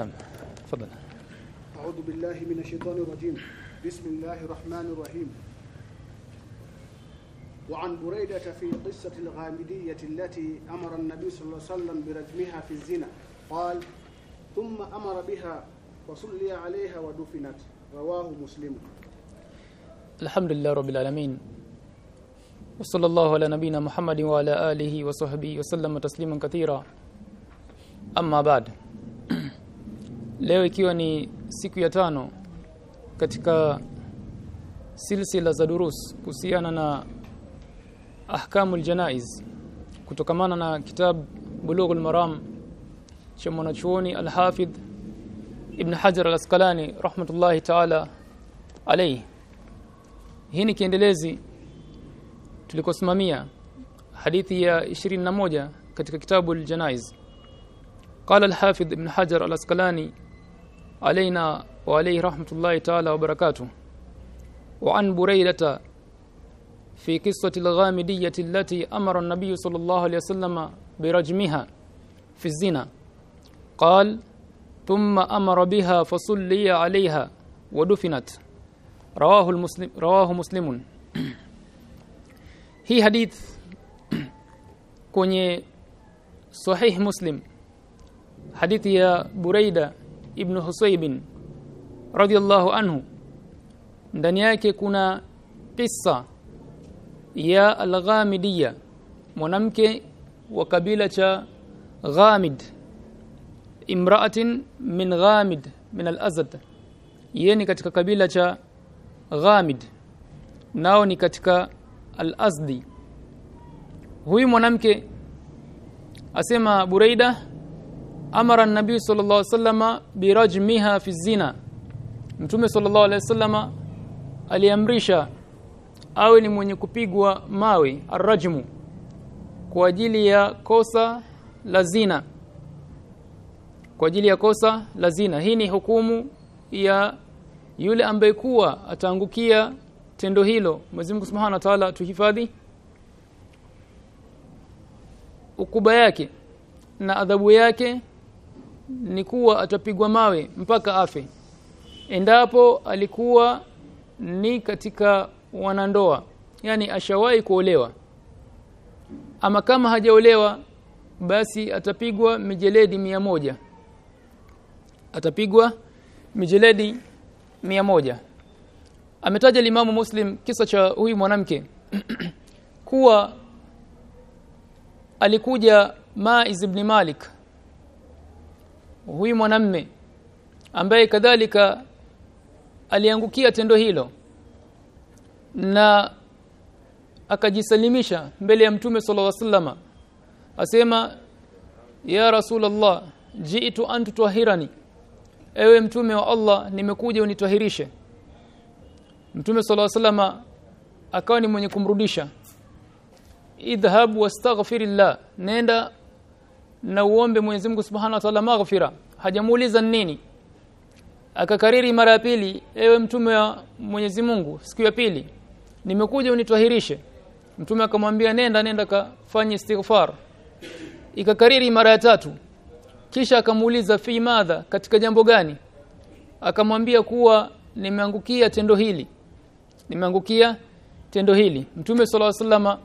نعم. تفضل. أعوذ بالله من الشيطان الرجيم. بسم الله الرحمن الرحيم. وعن بريدة في قصة الغامدية التي أمر النبي صلى الله عليه وسلم برجمها في الزنا. قال ثم أمر بها وصلي عليها ودفنت. رواه مسلم. الحمد لله رب العالمين. وصلى الله على نبينا محمد وعلى آله وصحبه وسلم تسليما كثيرا. أما بعد leo ikiwa ni siku ya tano katika silsila za durus kuhusiana na ahkamul janaiz kutokamana na kitab bulughul maram cha mwanachuoni al-hafidh ibn hajar al-asqalani rahmatullahi ta'ala alayhi hii ni kiendelezi tulikosimamia hadithi ya 21 katika kitabu al-janaiz قال الحافظ ابن حجر الأسقلاني علينا وعليه رحمة الله تعالى وبركاته. وعن بريدة في قصة الغامدية التي أمر النبي صلى الله عليه وسلم برجمها في الزنا. قال ثم أمر بها فصلي عليها ودفنت. رواه المسلم رواه مسلم. هي حديث kwenye sahih muslim hadithi ya Buraida ibn Husaybin radiyallahu anhu. Ndani yake kuna kisa ya al-Ghamidiyya mwanamke wa kabila cha Ghamid. Imra'atin min Ghamid min al-Azad. Yeye katika kabila cha Ghamid. Nao ni katika al-Azdi. Huyu mwanamke asema Buraida amara nabii sallallahu alaihi wasallama birajmiha fi zina. Mtume sallallahu alaihi wasallama aliamrisha awe ni mwenye kupigwa mawe arrajmu kwa ajili ya kosa la zina. Kwa ajili ya kosa la zina. Hii ni hukumu ya yule ambaye kuwa ataangukia tendo hilo. Mwenyezi Mungu Subhanahu wa Ta'ala tuhifadhi ukuba yake na adhabu yake ni kuwa atapigwa mawe mpaka afe. Endapo alikuwa ni katika wanandoa yani ashawahi kuolewa. Ama kama hajaolewa basi atapigwa mijeledi mia moja. Atapigwa mijeledi mia moja. Ametaja limamu muslim kisa cha huyu mwanamke kuwa alikuja Maiz ibn Malik huyu mwanamme ambaye kadhalika aliangukia tendo hilo na akajisalimisha mbele ya mtume sallallahu alaihi wasallam asema ya rasulullah jiitu an tutahirani ewe mtume wa Allah nimekuja unitahirishe mtume sallallahu alaihi wasallam akawa ni mwenye kumrudisha idhhab wastaghfirillah nenda na uombe Mwenyezi Mungu Subhanahu wa Ta'ala maghfira. Hajamuuliza nini. Akakariri mara ya pili ewe mtume wa Mwenyezi Mungu siku ya pili nimekuja unitwahirishe. Mtume akamwambia nenda nenda kafanye istighfar. Ikakariri mara ya tatu. Kisha akamuuliza fi madha katika jambo gani? Akamwambia kuwa nimeangukia tendo hili. Nimeangukia tendo hili. Mtume sallallahu alaihi wasallam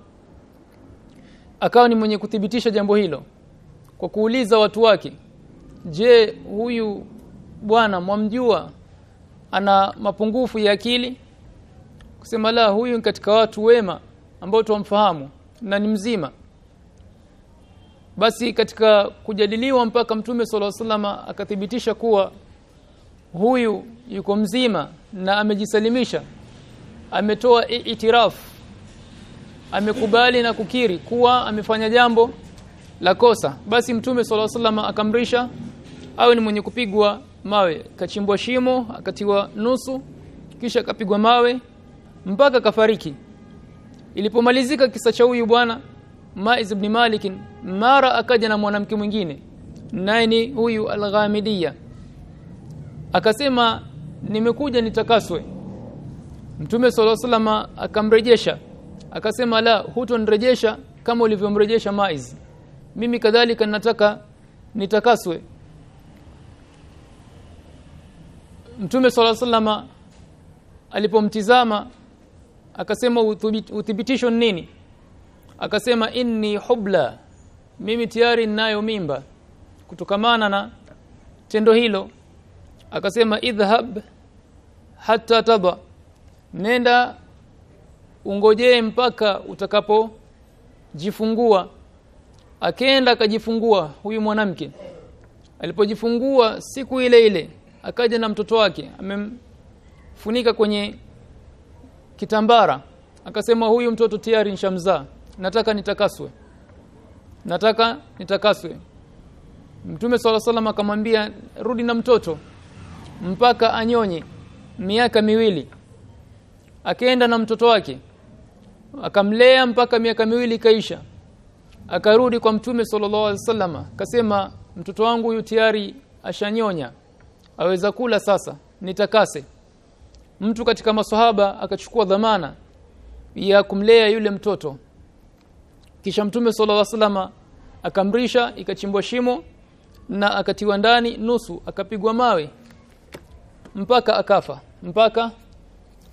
akawa ni mwenye kuthibitisha jambo hilo kwa kuuliza watu wake je huyu bwana mwamjua? Ana mapungufu ya akili? Kusema la huyu katika watu wema ambao tuwamfahamu na ni mzima. Basi katika kujadiliwa mpaka mtume sala salama akathibitisha kuwa huyu yuko mzima na amejisalimisha ametoa itirafu amekubali na kukiri kuwa amefanya jambo la kosa. Basi mtume sala salama akamrisha awe ni mwenye kupigwa mawe. Kachimbwa shimo akatiwa nusu kisha akapigwa mawe mpaka kafariki. Ilipomalizika kisa cha huyu bwana Maiz ibn Malik mara akaja na mwanamke mwingine naye ni huyu al-Ghamidiyya akasema nimekuja nitakaswe. Mtume sallallahu salama akamrejesha. Akasema la hutonrejesha kama ulivyomrejesha Maiz mimi kadhalika nataka nitakaswe. Mtume swalla sallama alipomtizama akasema uthibitisho nini? Akasema inni hubla mimi tayari ninayo mimba kutokamana na tendo hilo. Akasema idhhab hatta taba nenda ungojee mpaka utakapojifungua akaenda akajifungua huyu mwanamke. Alipojifungua siku ile ile akaja na mtoto wake. Amemfunika kwenye kitambara. Akasema huyu mtoto tayari nshamzaa nataka nitakaswe. Nataka nitakaswe. Mtume swalla salam akamwambia rudi na mtoto mpaka anyonye miaka miwili. Akaenda na mtoto wake. Akamlea mpaka miaka miwili kaisha akarudi kwa mtume sallallahu alaihi wasallam akasema mtoto wangu huyu tayari ashanyonya aweza kula sasa nitakase. Mtu katika maswahaba akachukua dhamana ya kumlea yule mtoto. Kisha mtume sallallahu alaihi wasallam akamrisha ikachimbwa shimo na akatiwa ndani nusu akapigwa mawe mpaka akafa mpaka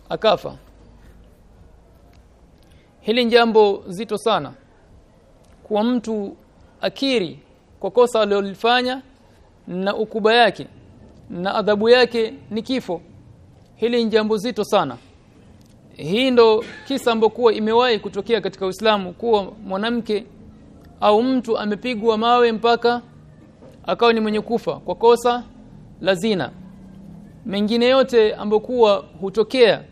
akafa. Hili jambo zito sana kwa mtu akiri kwa kosa alilofanya na ukuba yake na adhabu yake ni kifo. Hili ni jambo zito sana. Hii ndo kisa ambokuwa imewahi kutokea katika Uislamu kuwa mwanamke au mtu amepigwa mawe mpaka akawa ni mwenye kufa kwa kosa la zina. Mengine yote ambokuwa hutokea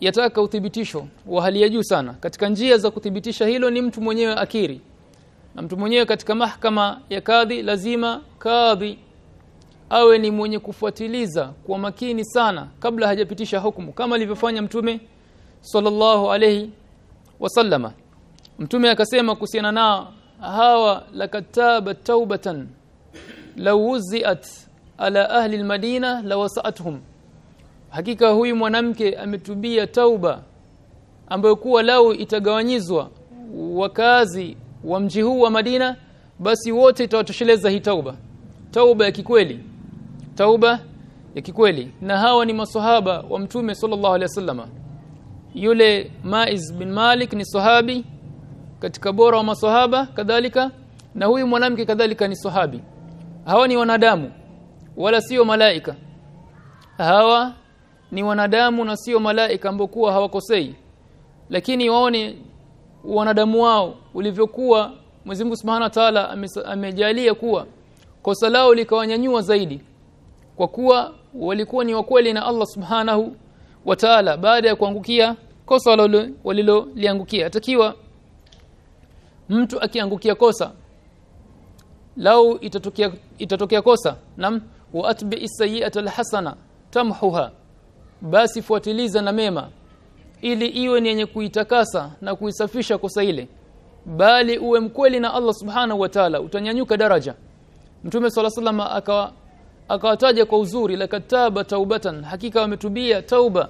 yataka uthibitisho wa hali ya juu sana. Katika njia za kuthibitisha hilo ni mtu mwenyewe akiri. Na mtu mwenyewe katika mahakama ya kadhi lazima kadhi awe ni mwenye kufuatiliza kwa makini sana kabla hajapitisha hukumu. Kama alivyofanya mtume sallallahu alayhi wasallama. Mtume akasema kuhusiana na hawa lakataba taubatan law wuziat ala ahli almadina lawasatuhum hakika huyu mwanamke ametubia tauba ambayo kuwa lau itagawanyizwa wakazi wa mji huu wa Madina basi wote itawatosheleza hii tauba. Tauba ya kikweli. Tauba ya kikweli. Na hawa ni maswahaba wa mtume sallallahu alaihi wasallama yule Maiz bin Malik ni sahabi katika bora wa maswahaba kadhalika na huyu mwanamke kadhalika ni sahabi. Hawa ni wanadamu wala sio malaika. Hawa ni wanadamu na sio malaika ambao kuwa hawakosei. Lakini waone wanadamu wao ulivyokuwa. Mwenyezi Mungu Subhanahu wa Ta'ala amejalia kuwa kosa lao likawanyanyua zaidi. Kwa kuwa walikuwa ni wakweli na Allah Subhanahu wa Ta'ala baada ya kuangukia kosa waliloliangukia. Atakiwa mtu akiangukia kosa lau itatokea itatokea kosa nam wa atbi as-sayyi'ata al-hasana tamhuha basi fuatiliza na mema ili iwe ni yenye kuitakasa na kuisafisha kosa ile. Bali uwe mkweli na Allah subhanahu wa ta'ala utanyanyuka daraja. Mtume swalla salama akawa akawataja kwa uzuri la kataba taubatan hakika wametubia tauba.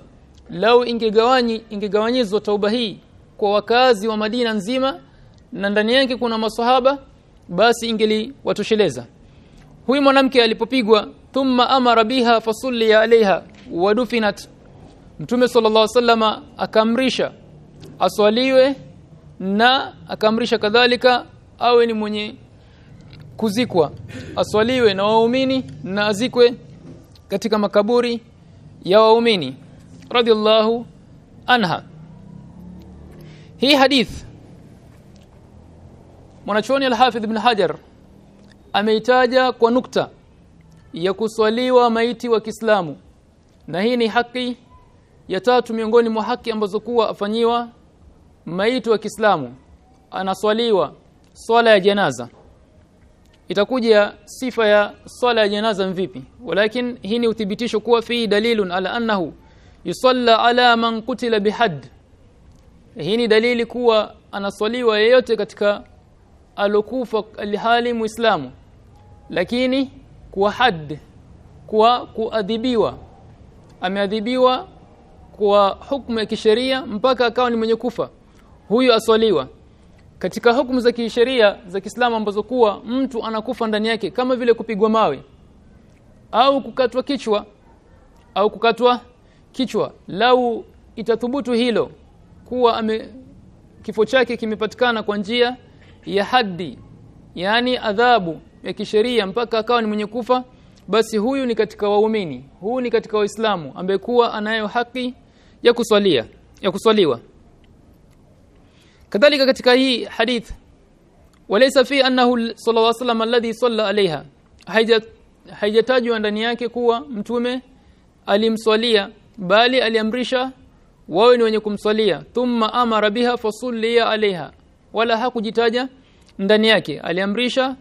Lau ingegawanyi ingegawanyizwa tauba hii kwa wakazi wa Madina nzima na ndani yake kuna maswahaba basi ingeli watosheleza huyu mwanamke alipopigwa thumma amara biha fasulli alaiha wadufinat Mtume sallallahu wasallam akamrisha? Aswaliwe na akamrisha kadhalika awe ni mwenye kuzikwa. Aswaliwe na waumini na azikwe katika makaburi ya waumini. Radhiallahu anha. Hii hadith mwanachuoni al-Hafidh ibn Hajar ameitaja kwa nukta ya kuswaliwa maiti wa Kiislamu na hii ni haki ya tatu miongoni mwa haki ambazo kuwa afanyiwa maiti wa Kiislamu. Anaswaliwa swala ya janaza. Itakuja sifa ya swala ya janaza mvipi walakin hii ni uthibitisho kuwa fi dalilun ala annahu yusalla ala man kutila bihad. Hii ni dalili kuwa anaswaliwa yeyote katika alokufa alhali muislamu. Lakini kuwa had kuwa kuadhibiwa ameadhibiwa kwa hukumu ya kisheria mpaka akawa ni mwenye kufa. Huyu aswaliwa. Katika hukumu za kisheria za Kiislamu ambazo kuwa mtu anakufa ndani yake kama vile kupigwa mawe au kukatwa kichwa au kukatwa kichwa lau itathubutu hilo kuwa ame kifo chake kimepatikana kwa njia ya haddi yani adhabu ya kisheria mpaka akawa ni mwenye kufa basi huyu ni katika waumini huyu ni katika waislamu ambaye kuwa anayo haki ya kuswalia ya kuswaliwa. Kadhalika katika hii hadith walaysa fi annahu sallallahu alayhi wasallam alladhi salla alaiha haijatajwa ndani yake kuwa mtume alimswalia bali aliamrisha wawe ni wenye kumswalia. Thumma amara biha fasulliya alaiha wala hakujitaja ndani yake. Aliamrisha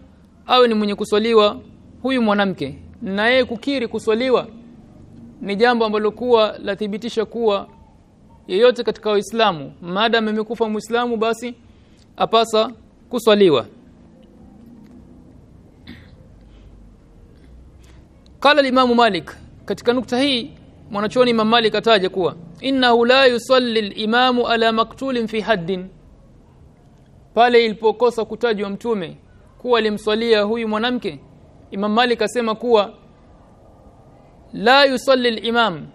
awe ni mwenye kuswaliwa huyu mwanamke na yeye kukiri kuswaliwa ni jambo ambalo kuwa lathibitisha kuwa yeyote katika waislamu maadamu amekufa muislamu basi apasa kuswaliwa. Kala Imam Malik katika nukta hii mwanachuoni Imam Malik ataja kuwa innahu la yusalli al-imamu ala maktulin fi haddin. Pale ilipokosa kutajwa mtume kuwa alimswalia huyu mwanamke Imam Malik asema kuwa la yusalli al-imam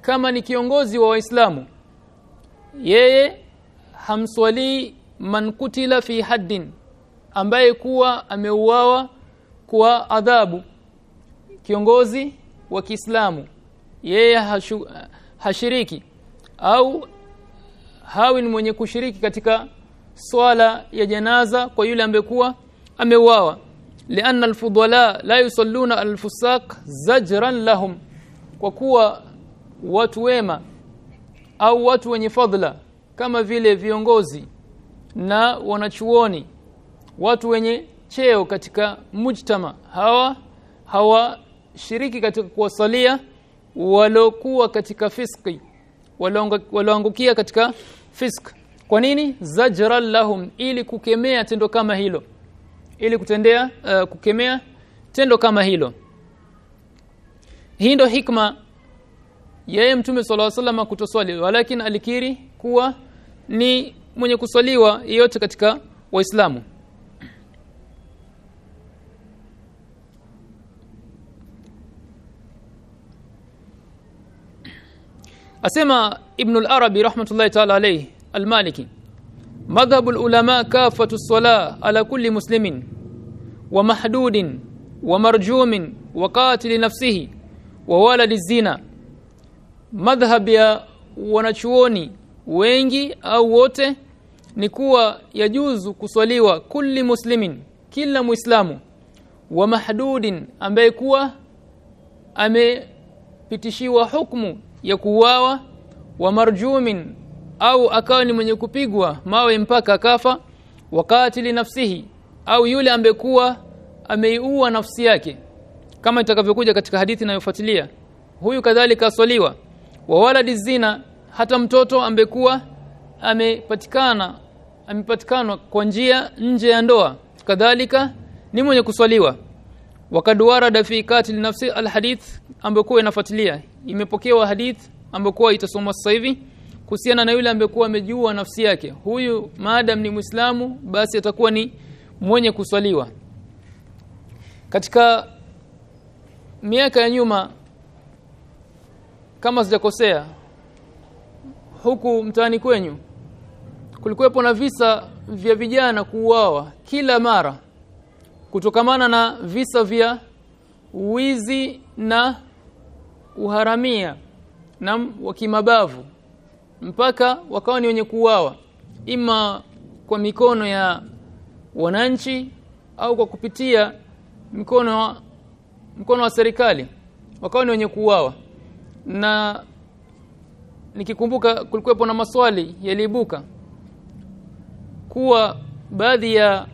kama ni kiongozi wa waislamu yeye hamswali man kutila fi haddin ambaye kuwa ameuawa kwa adhabu. Kiongozi wa Kiislamu yeye hashu, hashiriki au hawi ni mwenye kushiriki katika swala ya janaza kwa yule ambaye kuwa ameuawa lianna alfudala la يصلون الفساق zajran lahum. Kwa kuwa watu wema au watu wenye fadhila kama vile viongozi na wanachuoni watu wenye cheo katika mujtama hawa hawashiriki katika kuwasalia walokuwa katika fiski walioangukia katika fisk kwa nini? Zajran lahum ili kukemea tendo kama hilo ili kutendea uh, kukemea tendo kama hilo. Hii ndo hikma yeye mtume sallallahu alaihi wasallam kutoswali. Walakin alikiri kuwa ni mwenye kuswaliwa yote katika waislamu. Asema ibn al-arabi rahmatullahi ta'ala alayhi al-maliki madhhabu al-ulama kafatu as-salah ala kulli muslimin wa mahdudin wa marjumin wa qatil nafsihi wa waladi zina. Madhhab ya wanachuoni wengi au wote ni kuwa yajuzu kuswaliwa kulli muslimin kila muislamu wa mahdudin ambaye kuwa amepitishiwa hukumu ya kuuawa wa marjumin au akawa ni mwenye kupigwa mawe mpaka akafa wakatili nafsihi au yule ambekuwa ameiua nafsi yake. Kama itakavyokuja katika hadithi inayofuatilia huyu kadhalika aswaliwa. Wa waladi zina hata mtoto ambekuwa amepatikana amepatikana kwa njia nje ya ndoa kadhalika ni mwenye kuswaliwa. Wakad warada fi katil nafsi alhadith ambayo inafuatilia imepokewa hadith ambayo itasomwa sasa hivi kuhusiana na yule ambekuwa amejua nafsi yake. Huyu maadam ni muislamu basi atakuwa ni mwenye kuswaliwa. Katika miaka ya nyuma kama sijakosea huku mtaani kwenyu kulikuwepo na visa vya vijana kuuawa kila mara kutokamana na visa vya wizi na uharamia na wakimabavu mpaka wakawa ni wenye kuuawa. Ima kwa mikono ya wananchi au kwa kupitia mkono wa mkono wa serikali wakawa ni wenye kuuawa. Na nikikumbuka kulikuwepo na maswali yaliibuka kuwa baadhi ya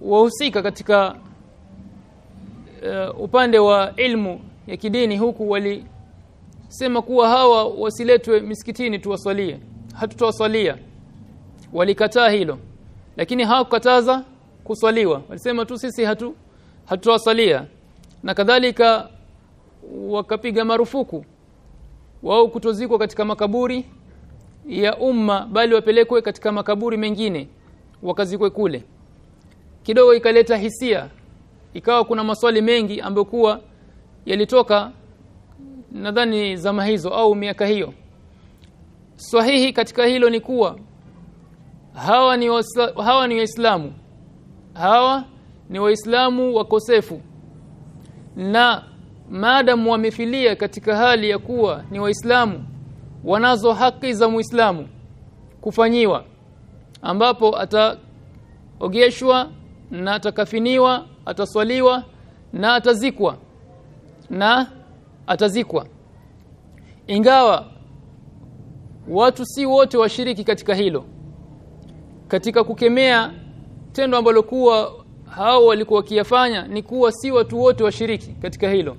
wahusika katika uh, upande wa ilmu ya kidini huku walisema kuwa hawa wasiletwe misikitini tuwasalie. Hatutawaswalia walikataa hilo. Lakini hawakukataza kuswaliwa. Walisema tu sisi hatu hatutawaswalia na kadhalika wakapiga marufuku. Wao kutozikwa katika makaburi ya umma bali wapelekwe katika makaburi mengine wakazikwe kule. Kidogo ikaleta hisia. Ikawa kuna maswali mengi ambayo kuwa yalitoka nadhani zama hizo au miaka hiyo. Sahihi katika hilo ni kuwa hawa ni wasla, hawa ni waislamu. Hawa ni waislamu wakosefu. Na maadamu wamefilia katika hali ya kuwa ni waislamu wanazo haki za muislamu kufanyiwa ambapo ataogeshwa na atakafiniwa ataswaliwa na atazikwa na atazikwa. Ingawa watu si wote washiriki katika hilo katika kukemea tendo ambalo kuwa hao walikuwa wakiyafanya ni kuwa si watu wote washiriki katika hilo.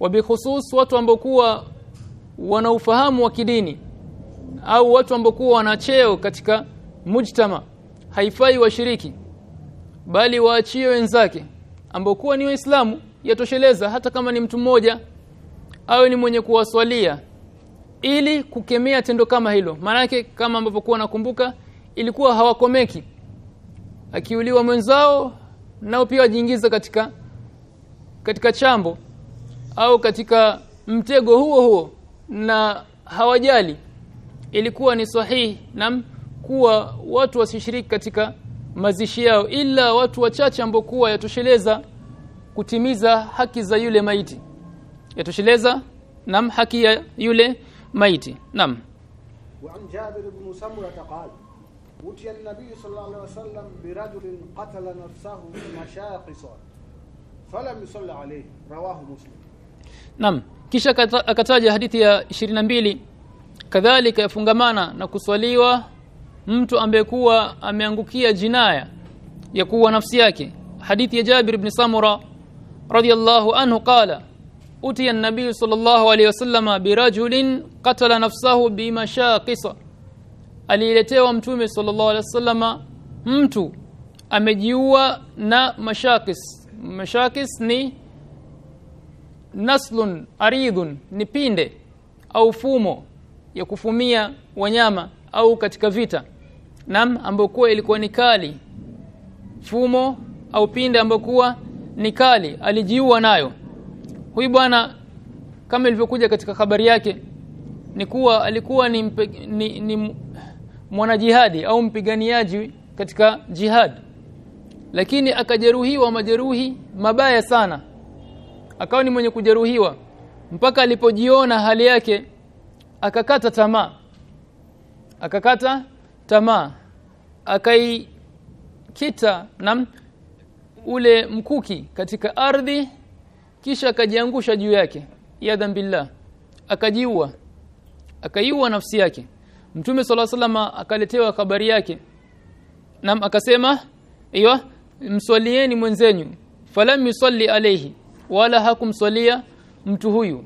Wabikhusus watu ambao kuwa wana ufahamu wa kidini au watu ambao kuwa wana cheo katika mujtama haifai washiriki bali waachie wenzake ambao kuwa ni waislamu yatosheleza hata kama ni mtu mmoja au ni mwenye kuwaswalia ili kukemea tendo kama hilo. Maanake kama ambavyo kuwa nakumbuka ilikuwa hawakomeki. Akiuliwa mwenzao nao pia wajiingiza katika katika chambo au katika mtego huo huo na hawajali. Ilikuwa ni sahihi na kuwa watu wasishiriki katika mazishi yao ila watu wachache ambao kuwa yatosheleza kutimiza haki za yule maiti yatosheleza nam haki ya yule maiti nam وعن جابر بن سمرة قال أتي النبي صلى الله عليه وسلم برجل قتل نفسه مشاقصا فلم يصل عليه رواه مسلم Naam. Kisha akata- akataja hadithi ya 22 kadhalika yafungamana na kuswaliwa mtu ambaye kuwa ameangukia jinaya ya kuwa nafsi yake. Hadithi ya Jabir ibn Samura radiyallahu anhu qala utiya an-nabiy sallallahu alayhi wasallama birajulin qatala nafsahu bimashaqisa aliletewa mtume sallallahu alayhi wasallama mtu amejiua na mashakis. Mashakis ni naslun aridhun ni pinde au fumo ya kufumia wanyama au katika vita. Nam ambayo kuwa ilikuwa ni kali. Fumo au pinde ambayo kuwa ni kali alijiua nayo huyu bwana kama ilivyokuja katika habari yake ni kuwa alikuwa ni, mpe, ni, ni mwanajihadi au mpiganiaji katika jihad. Lakini akajeruhiwa majeruhi mabaya sana. Akawa ni mwenye kujeruhiwa. Mpaka alipojiona hali yake akakata tamaa. Akakata tamaa. Akaikita na ule mkuki katika ardhi kisha akajiangusha juu yake. Yadhan billah. Akajiua. Akaiua nafsi yake. Mtume sala salama akaletewa habari yake. Na akasema aiyo mswalieni mwenzenyu. Falam yusalli alayhi wala hakumswalia mtu huyu.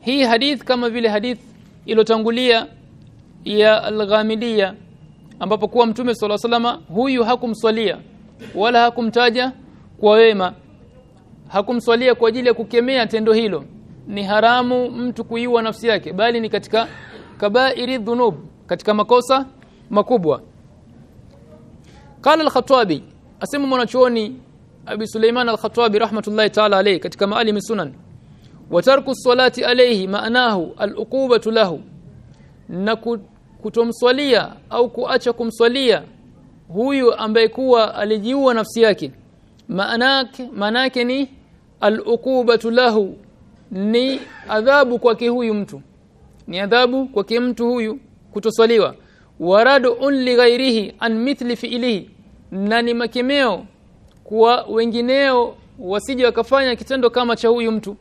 Hii hadith kama vile hadith iliyotangulia ya al-Ghamidiyya ambapo kuwa mtume sala salama huyu hakumswalia wala hakumtaja kwa wema hakumswalia kwa ajili ya kukemea tendo hilo. Ni haramu mtu kuiua nafsi yake bali ni katika kabairi dhunub katika makosa makubwa. Qala al-khattabi asema mwanachuoni abi suleiman al-khattabi rahmatullahi ta'ala alayhi katika maalim sunan wa tarku salati alayhi maanahu al-uqubatu lahu. Na kutomswalia au kuacha kumswalia huyu ambaye kuwa alijiua nafsi yake maanake maanake ni al-uqubatu lahu ni adhabu kwake huyu mtu. Ni adhabu kwake mtu huyu kutoswaliwa. Waradu li ghairihi an mithli fi'lihi na ni makemeo kwa wengineo wasije wakafanya kitendo kama cha huyu mtu.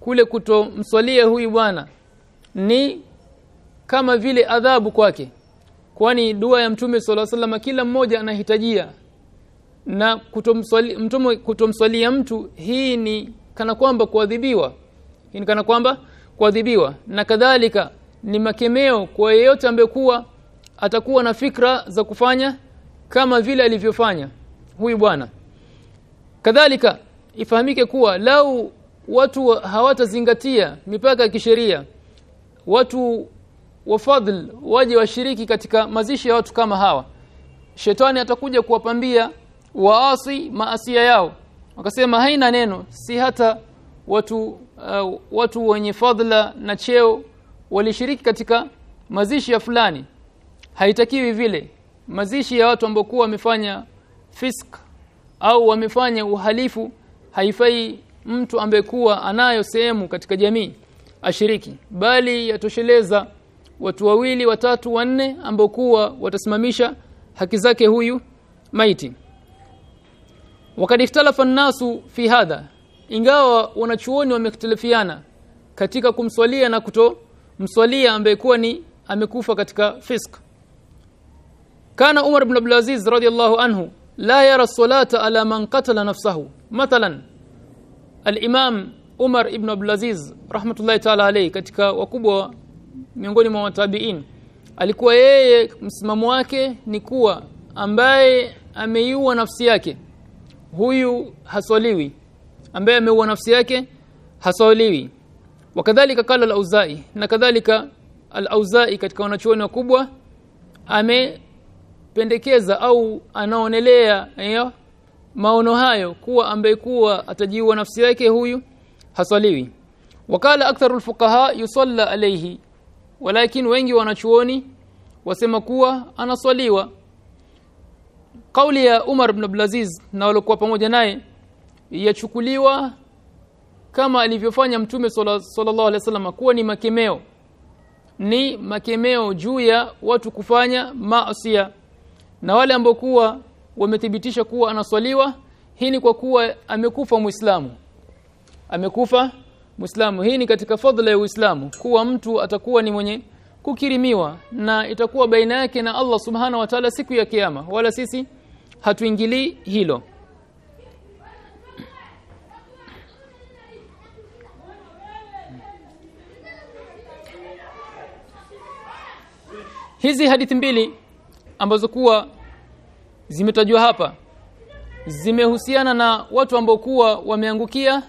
Kule kutomswalia huyu bwana ni kama vile adhabu kwake kwani dua ya mtume sallallahu alaihi wasallam kila mmoja anahitajia na kutomswali kutomswalia mtu hii ni kana kwamba kuadhibiwa. Hii ni kana kwamba kuadhibiwa. Na kadhalika ni makemeo kwa yeyote ambaye kuwa atakuwa na fikra za kufanya kama vile alivyofanya huyu bwana. Kadhalika ifahamike kuwa lau watu hawatazingatia mipaka ya kisheria watu wafadhl waje washiriki katika mazishi ya watu kama hawa shetani atakuja kuwapambia waasi maasia yao. Wakasema haina neno. Si hata watu uh, watu wenye fadhila na cheo walishiriki katika mazishi ya fulani. Haitakiwi vile. Mazishi ya watu ambao wamefanya fisk au wamefanya uhalifu haifai mtu ambaye kuwa anayo sehemu katika jamii ashiriki. Bali yatosheleza watu wawili watatu wanne ambao kuwa watasimamisha haki zake huyu maiti wakati ikhtalafa nasu fi hadha. Ingawa wanachuoni wamekhtalifiana katika kumswalia na kuto mswalia ambaye kuwa ni amekufa katika fisk kana Umar ibn Abdul Aziz radiyallahu anhu la yara salata ala man qatala nafsahu. Mathalan al-imam Umar ibn Abdul Aziz rahmatullahi ta'ala alayhi katika wakubwa miongoni mwa watabiin alikuwa yeye msimamo wake ni kuwa ambaye ameiua nafsi yake huyu haswaliwi ambaye ameua nafsi yake haswaliwi wakadhalika kala al-Auza'i na kadhalika al-Auza'i katika wanachuoni wakubwa amependekeza au anaonelea hiyo maono hayo kuwa ambaye kuwa atajiua nafsi yake huyu haswaliwi wakala aktharu fuqaha yusalla alayhi walakin wengi wanachuoni wasema kuwa anaswaliwa kauli ya Umar ibn Abdulaziz na walikuwa pamoja naye yachukuliwa kama alivyofanya mtume sallallahu alaihi wasallam kuwa ni makemeo. Ni makemeo juu ya watu kufanya maasi na wale ambao kuwa wamethibitisha kuwa anaswaliwa. Hii ni kwa kuwa amekufa muislamu. Amekufa muislamu. Hii ni katika fadhila ya uislamu kuwa mtu atakuwa ni mwenye kukirimiwa na itakuwa baina yake na Allah subhana wa ta'ala siku ya kiyama. Wala sisi hatuingilii hilo. Hizi hadithi mbili ambazo kuwa zimetajwa hapa zimehusiana na watu ambao kuwa wameangukia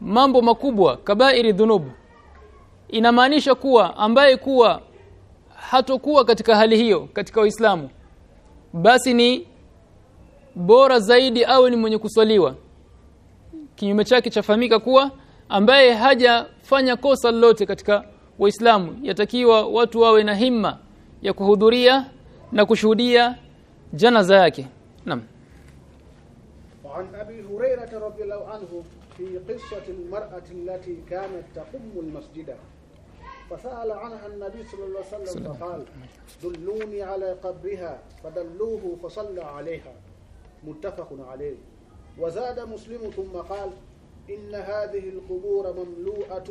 mambo makubwa kabairi dhunubu inamaanisha kuwa ambaye kuwa hatokuwa katika hali hiyo katika Uislamu basi ni bora zaidi awe ni mwenye kuswaliwa kinyume chake chafahamika kuwa ambaye hajafanya kosa lolote katika Waislamu yatakiwa watu wawe na himma ya kuhudhuria na kushuhudia janaza yake naam وعن أبي هريرة رضي الله عنه في قصة المرأة التي كانت تقم المسجد فسأل عنها النبي صلى الله عليه وسلم فقال دلوني على قبرها فدلوه فصلى عليها متفق عليه. وزاد مسلم ثم قال إن هذه القبور مملوءة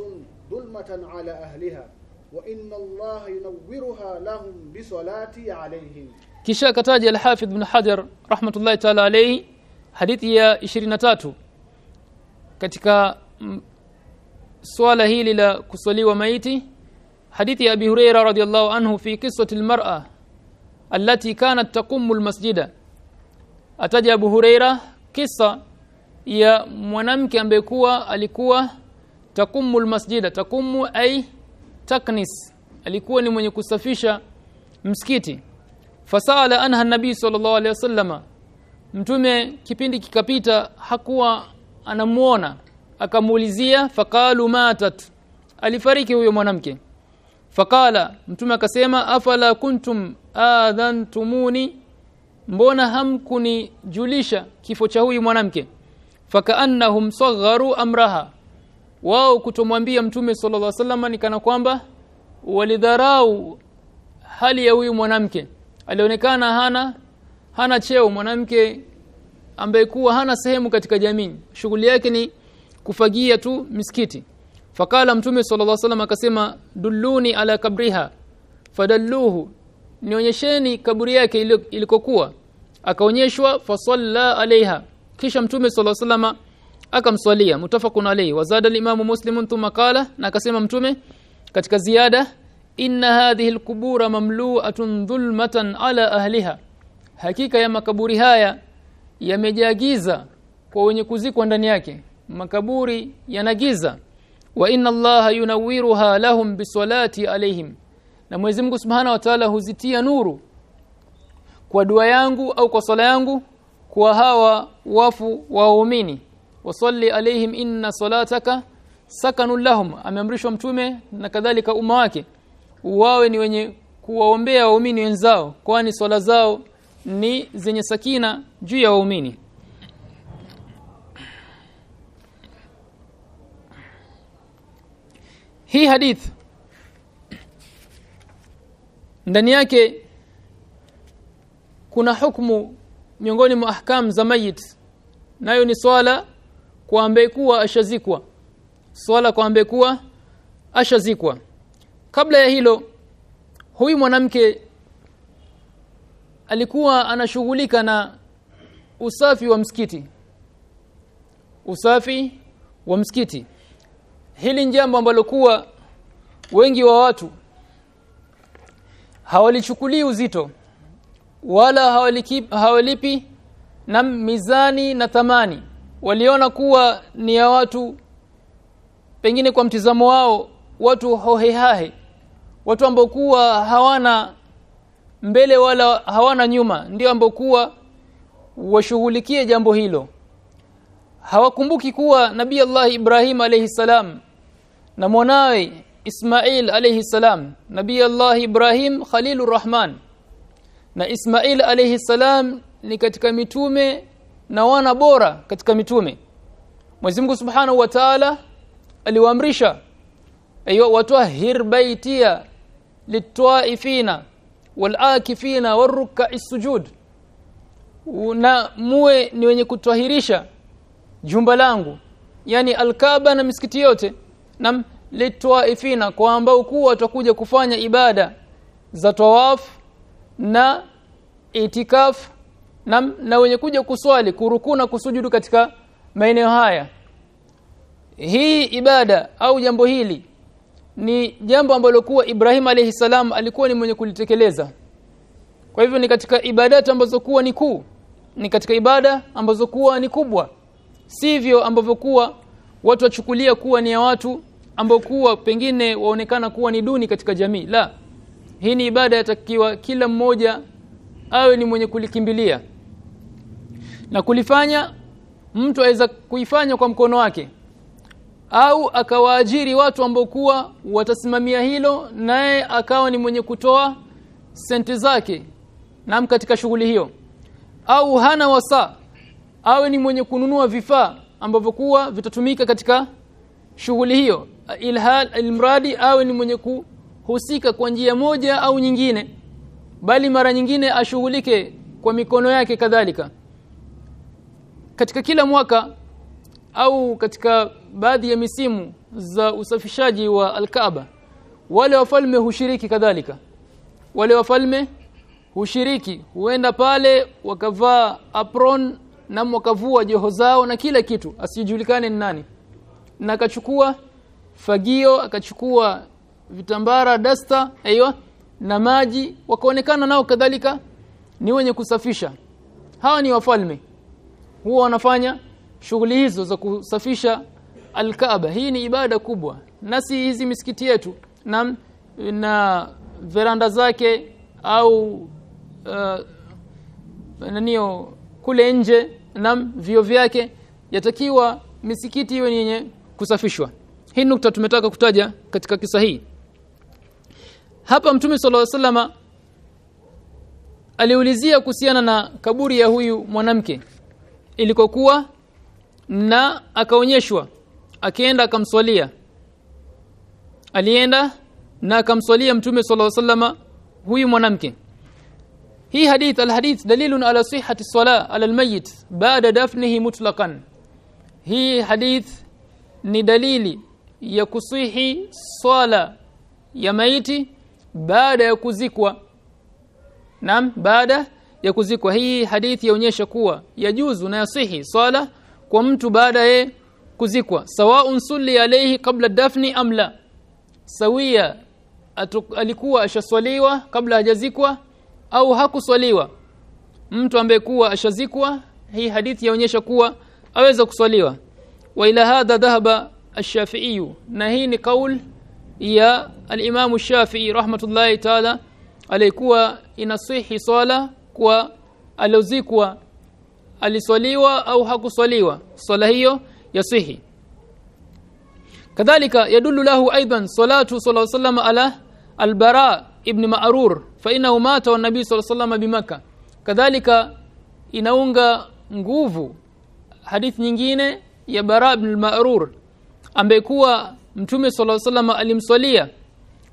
ظلمة على أهلها وإن الله ينورها لهم بصلاه عليهم. كيشا كتاج الحافظ بن حجر رحمة الله تعالى عليه حديثي 23 ketika سؤال هي إلى كسلي وميتي حديث أبي هريرة رضي الله عنه في قصة المرأة التي كانت تقوم المسجد. Ataja Abu Huraira kisa ya mwanamke ambaye kuwa alikuwa takumul al-masjida taqumu ay taknis. Alikuwa ni mwenye kusafisha msikiti. Fasala anha nabii sallallahu alaihi wasallama mtume kipindi kikapita hakuwa anamuona. Akamuulizia faqalu matat. Alifariki huyo mwanamke. Faqala mtume akasema afala kuntum adhantumuni mbona hamkunijulisha kifo cha huyu mwanamke? Fakaannahum sagharu amraha. Wao kutomwambia mtume sallallahu alaihi wasallam ni kana kwamba walidharau hali ya huyu mwanamke. Alionekana hana hana cheo mwanamke ambaye kuwa hana sehemu katika jamii. Shughuli yake ni kufagia tu misikiti. Fakala mtume sallallahu alaihi wasallam akasema dulluni ala kabriha fadalluhu nionyesheni kaburi yake ilikokuwa. Akaonyeshwa fasalla alaiha. Kisha mtume sala salama akamswalia. Mutafaqun alayhi. Wazada al-imamu muslimun thumma qala na akasema mtume katika ziada inna hadhihi al-qubura mamlu'atun dhulmatan ala ahliha. Hakika ya makaburi haya yamejagiza kwa wenye kuzikwa ndani yake. Makaburi yanagiza wa inna allaha yunawwiruha lahum bisalati alaihim na Mwenyezi Mungu Subhanahu wa Ta'ala huzitia nuru kwa dua yangu au kwa sala yangu kwa hawa wafu waumini. Wasalli alaihim inna salataka sakanul lahum. Ameamrishwa mtume na kadhalika umma wake. Wawe ni wenye kuwaombea waumini wenzao kwani swala zao ni zenye sakina juu ya waumini. Hii hadith ndani yake kuna hukumu miongoni mwa ahkam za mayit. Nayo ni swala kwa ambaye kuwa ashazikwa. Swala kwa ambaye kuwa ashazikwa. Kabla ya hilo huyu mwanamke alikuwa anashughulika na usafi wa msikiti. Usafi wa msikiti. Hili jambo ambalo kuwa wengi wa watu hawalichukulii uzito wala hawalipi na mizani na thamani. Waliona kuwa ni ya watu pengine kwa mtizamo wao watu hohehahe watu ambao kuwa hawana mbele wala hawana nyuma ndio ambao kuwa washughulikie jambo hilo. Hawakumbuki kuwa nabii Allah Ibrahim alayhi salam na mwanawe Ismail alayhi salam nabii Allah Ibrahim Khalilur Rahman. Na Ismail alayhi salam ni katika mitume na wana bora katika mitume. Mwenyezi Mungu Subhanahu wa Ta'ala aliwaamrisha ayo watahhir baitia litwaifina walakifina waruk'i sujud. Na muwe ni wenye kutwahirisha jumba langu yani alkaba na misikiti yote. Na litwaifina kwa ambao kuwa watakuja kufanya ibada za tawaf na itikaf na, na wenye kuja kuswali kurukuna kusujudu katika maeneo haya. Hii ibada au jambo hili ni jambo ambalo kuwa Ibrahim alayhi salam alikuwa ni mwenye kulitekeleza. Kwa hivyo ni katika ibadati ambazo kuwa ni kuu ni katika ibada ambazo kuwa ni kubwa. Sivyo ambavyo kuwa watu wachukulia kuwa ni ya watu ambao kuwa pengine waonekana kuwa ni duni katika jamii. La hii ni ibada yatakiwa kila mmoja awe ni mwenye kulikimbilia. Na kulifanya mtu aweza kuifanya kwa mkono wake. Au akawaajiri watu ambao kuwa watasimamia hilo naye akawa ni mwenye kutoa senti zake. Nam katika shughuli hiyo. Au hana wasa awe ni mwenye kununua vifaa ambavyo kuwa vitatumika katika shughuli hiyo ilhal ilmradi awe ni mwenye kuhusika kwa njia moja au nyingine bali mara nyingine ashughulike kwa mikono yake kadhalika. Katika kila mwaka au katika baadhi ya misimu za usafishaji wa alkaaba wale wafalme hushiriki kadhalika. Wale wafalme hushiriki huenda pale wakavaa apron na wakavua joho zao na kila kitu asijulikane ni nani. Na akachukua fagio akachukua vitambara dasta aiyo na maji wakaonekana nao kadhalika ni wenye kusafisha. Hawa ni wafalme. Huwa wanafanya shughuli hizo za kusafisha alkaaba. Hii ni ibada kubwa nasi hizi misikiti yetu na na veranda zake au uh, nanio kule nje na vio vyake yatakiwa misikiti iwe ni yenye kusafishwa hii nukta tumetaka kutaja katika kisa hii hapa mtume sallallahu alaihi wasallama aliulizia kuhusiana na kaburi ya huyu mwanamke. Ilikokuwa na akaonyeshwa akienda akamswalia. Alienda na akamswalia mtume sallallahu alaihi wasallama huyu mwanamke. Hii hadith alhadith dalilun ala sihhati sala ala almayit baada dafnihi mutlaqan. Hii hadith ni dalili ya kusihi swala ya maiti baada ya kuzikwa. Naam baada ya kuzikwa. Hii hadithi yaonyesha kuwa yajuzu na yasihi swala kwa mtu baada ya kuzikwa. Sawaun sulli alayhi kabla dafni amla sawia atuk, alikuwa ashaswaliwa kabla hajazikwa au hakuswaliwa. Mtu ambaye kuwa ashazikwa hii hadithi yaonyesha kuwa aweza kuswaliwa. Wa ila hadha dhahaba hii ni kaul ya al-Imam ash-Shafi'i rahmatullahi ta'ala alikuwa inasihi swala kwa aliozikwa aliswaliwa au hakuswaliwa. Swala hiyo yasihi kadhalika yadullu lahu aidan salatu sallallahu alayhi ala albara ibn ma'rur fa innahu mata wa nabii sallallahu alayhi bimaka kadhalika inaunga nguvu hadithi nyingine ya bara ibn ma'rur ambaye kuwa mtume sallallahu alayhi wasallam alimswalia.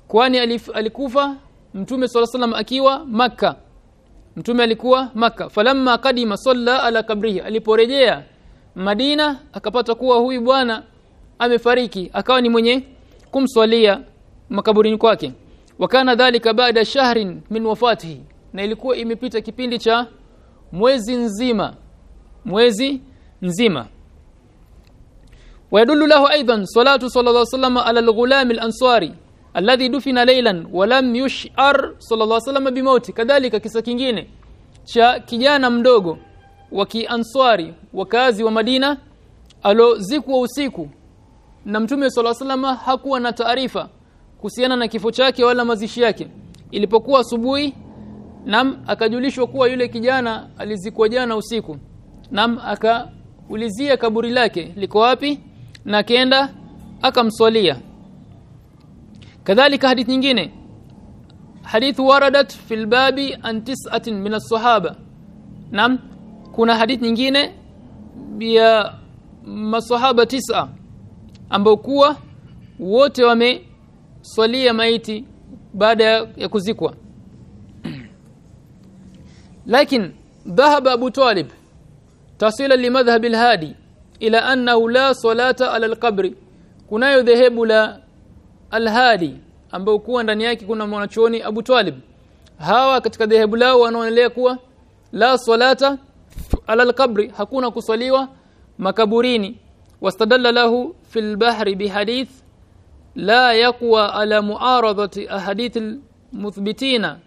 Kwani alikufa? Mtume sallallahu alayhi wasallam akiwa maka mtume alikuwa maka falamma kadima salla ala kabrihi aliporejea Madina akapata kuwa huyu bwana amefariki akawa ni mwenye kumswalia makaburini kwake. Wakana dhalika baada shahrin min wafatihi na ilikuwa imepita kipindi cha mwezi nzima mwezi nzima ويدل له ايضا صلاه صلى الله عليه وسلم على الغلام الانصاري الذي دفن ليلا ولم يشعر صلى الله عليه وسلم بموت كذلك kisa kingine cha kijana mdogo wa kianswari wakazi wa Madina alozikwa usiku na mtume sallallahu alaihi wasallam hakuwa na taarifa kuhusiana na kifo chake wala mazishi yake ilipokuwa asubuhi nam akajulishwa kuwa yule kijana alizikwa jana usiku nam akaulizia kaburi lake liko wapi na kenda akamswalia. Kadhalika hadith nyingine. Hadith waradat fil babi an tis'atin min as-sahaba. Nam kuna hadith nyingine ya masahaba tisa ambao kuwa wote wame swalia maiti baada ya kuzikwa. Lakini dhahaba Abu Talib tasila limadhhab al-hadi ila annahu la salata ala alqabri. Kunayo dhehebu la alhadi ambao kuwa ndani yake kuna mwanachuoni Abu Talib. Hawa katika dhehebu lao wanaonelea kuwa la salata ala alqabri hakuna kuswaliwa makaburini. Wastadalla lahu fil bahri bihadith la yakwa ala muaradati ahadith almuthbitina.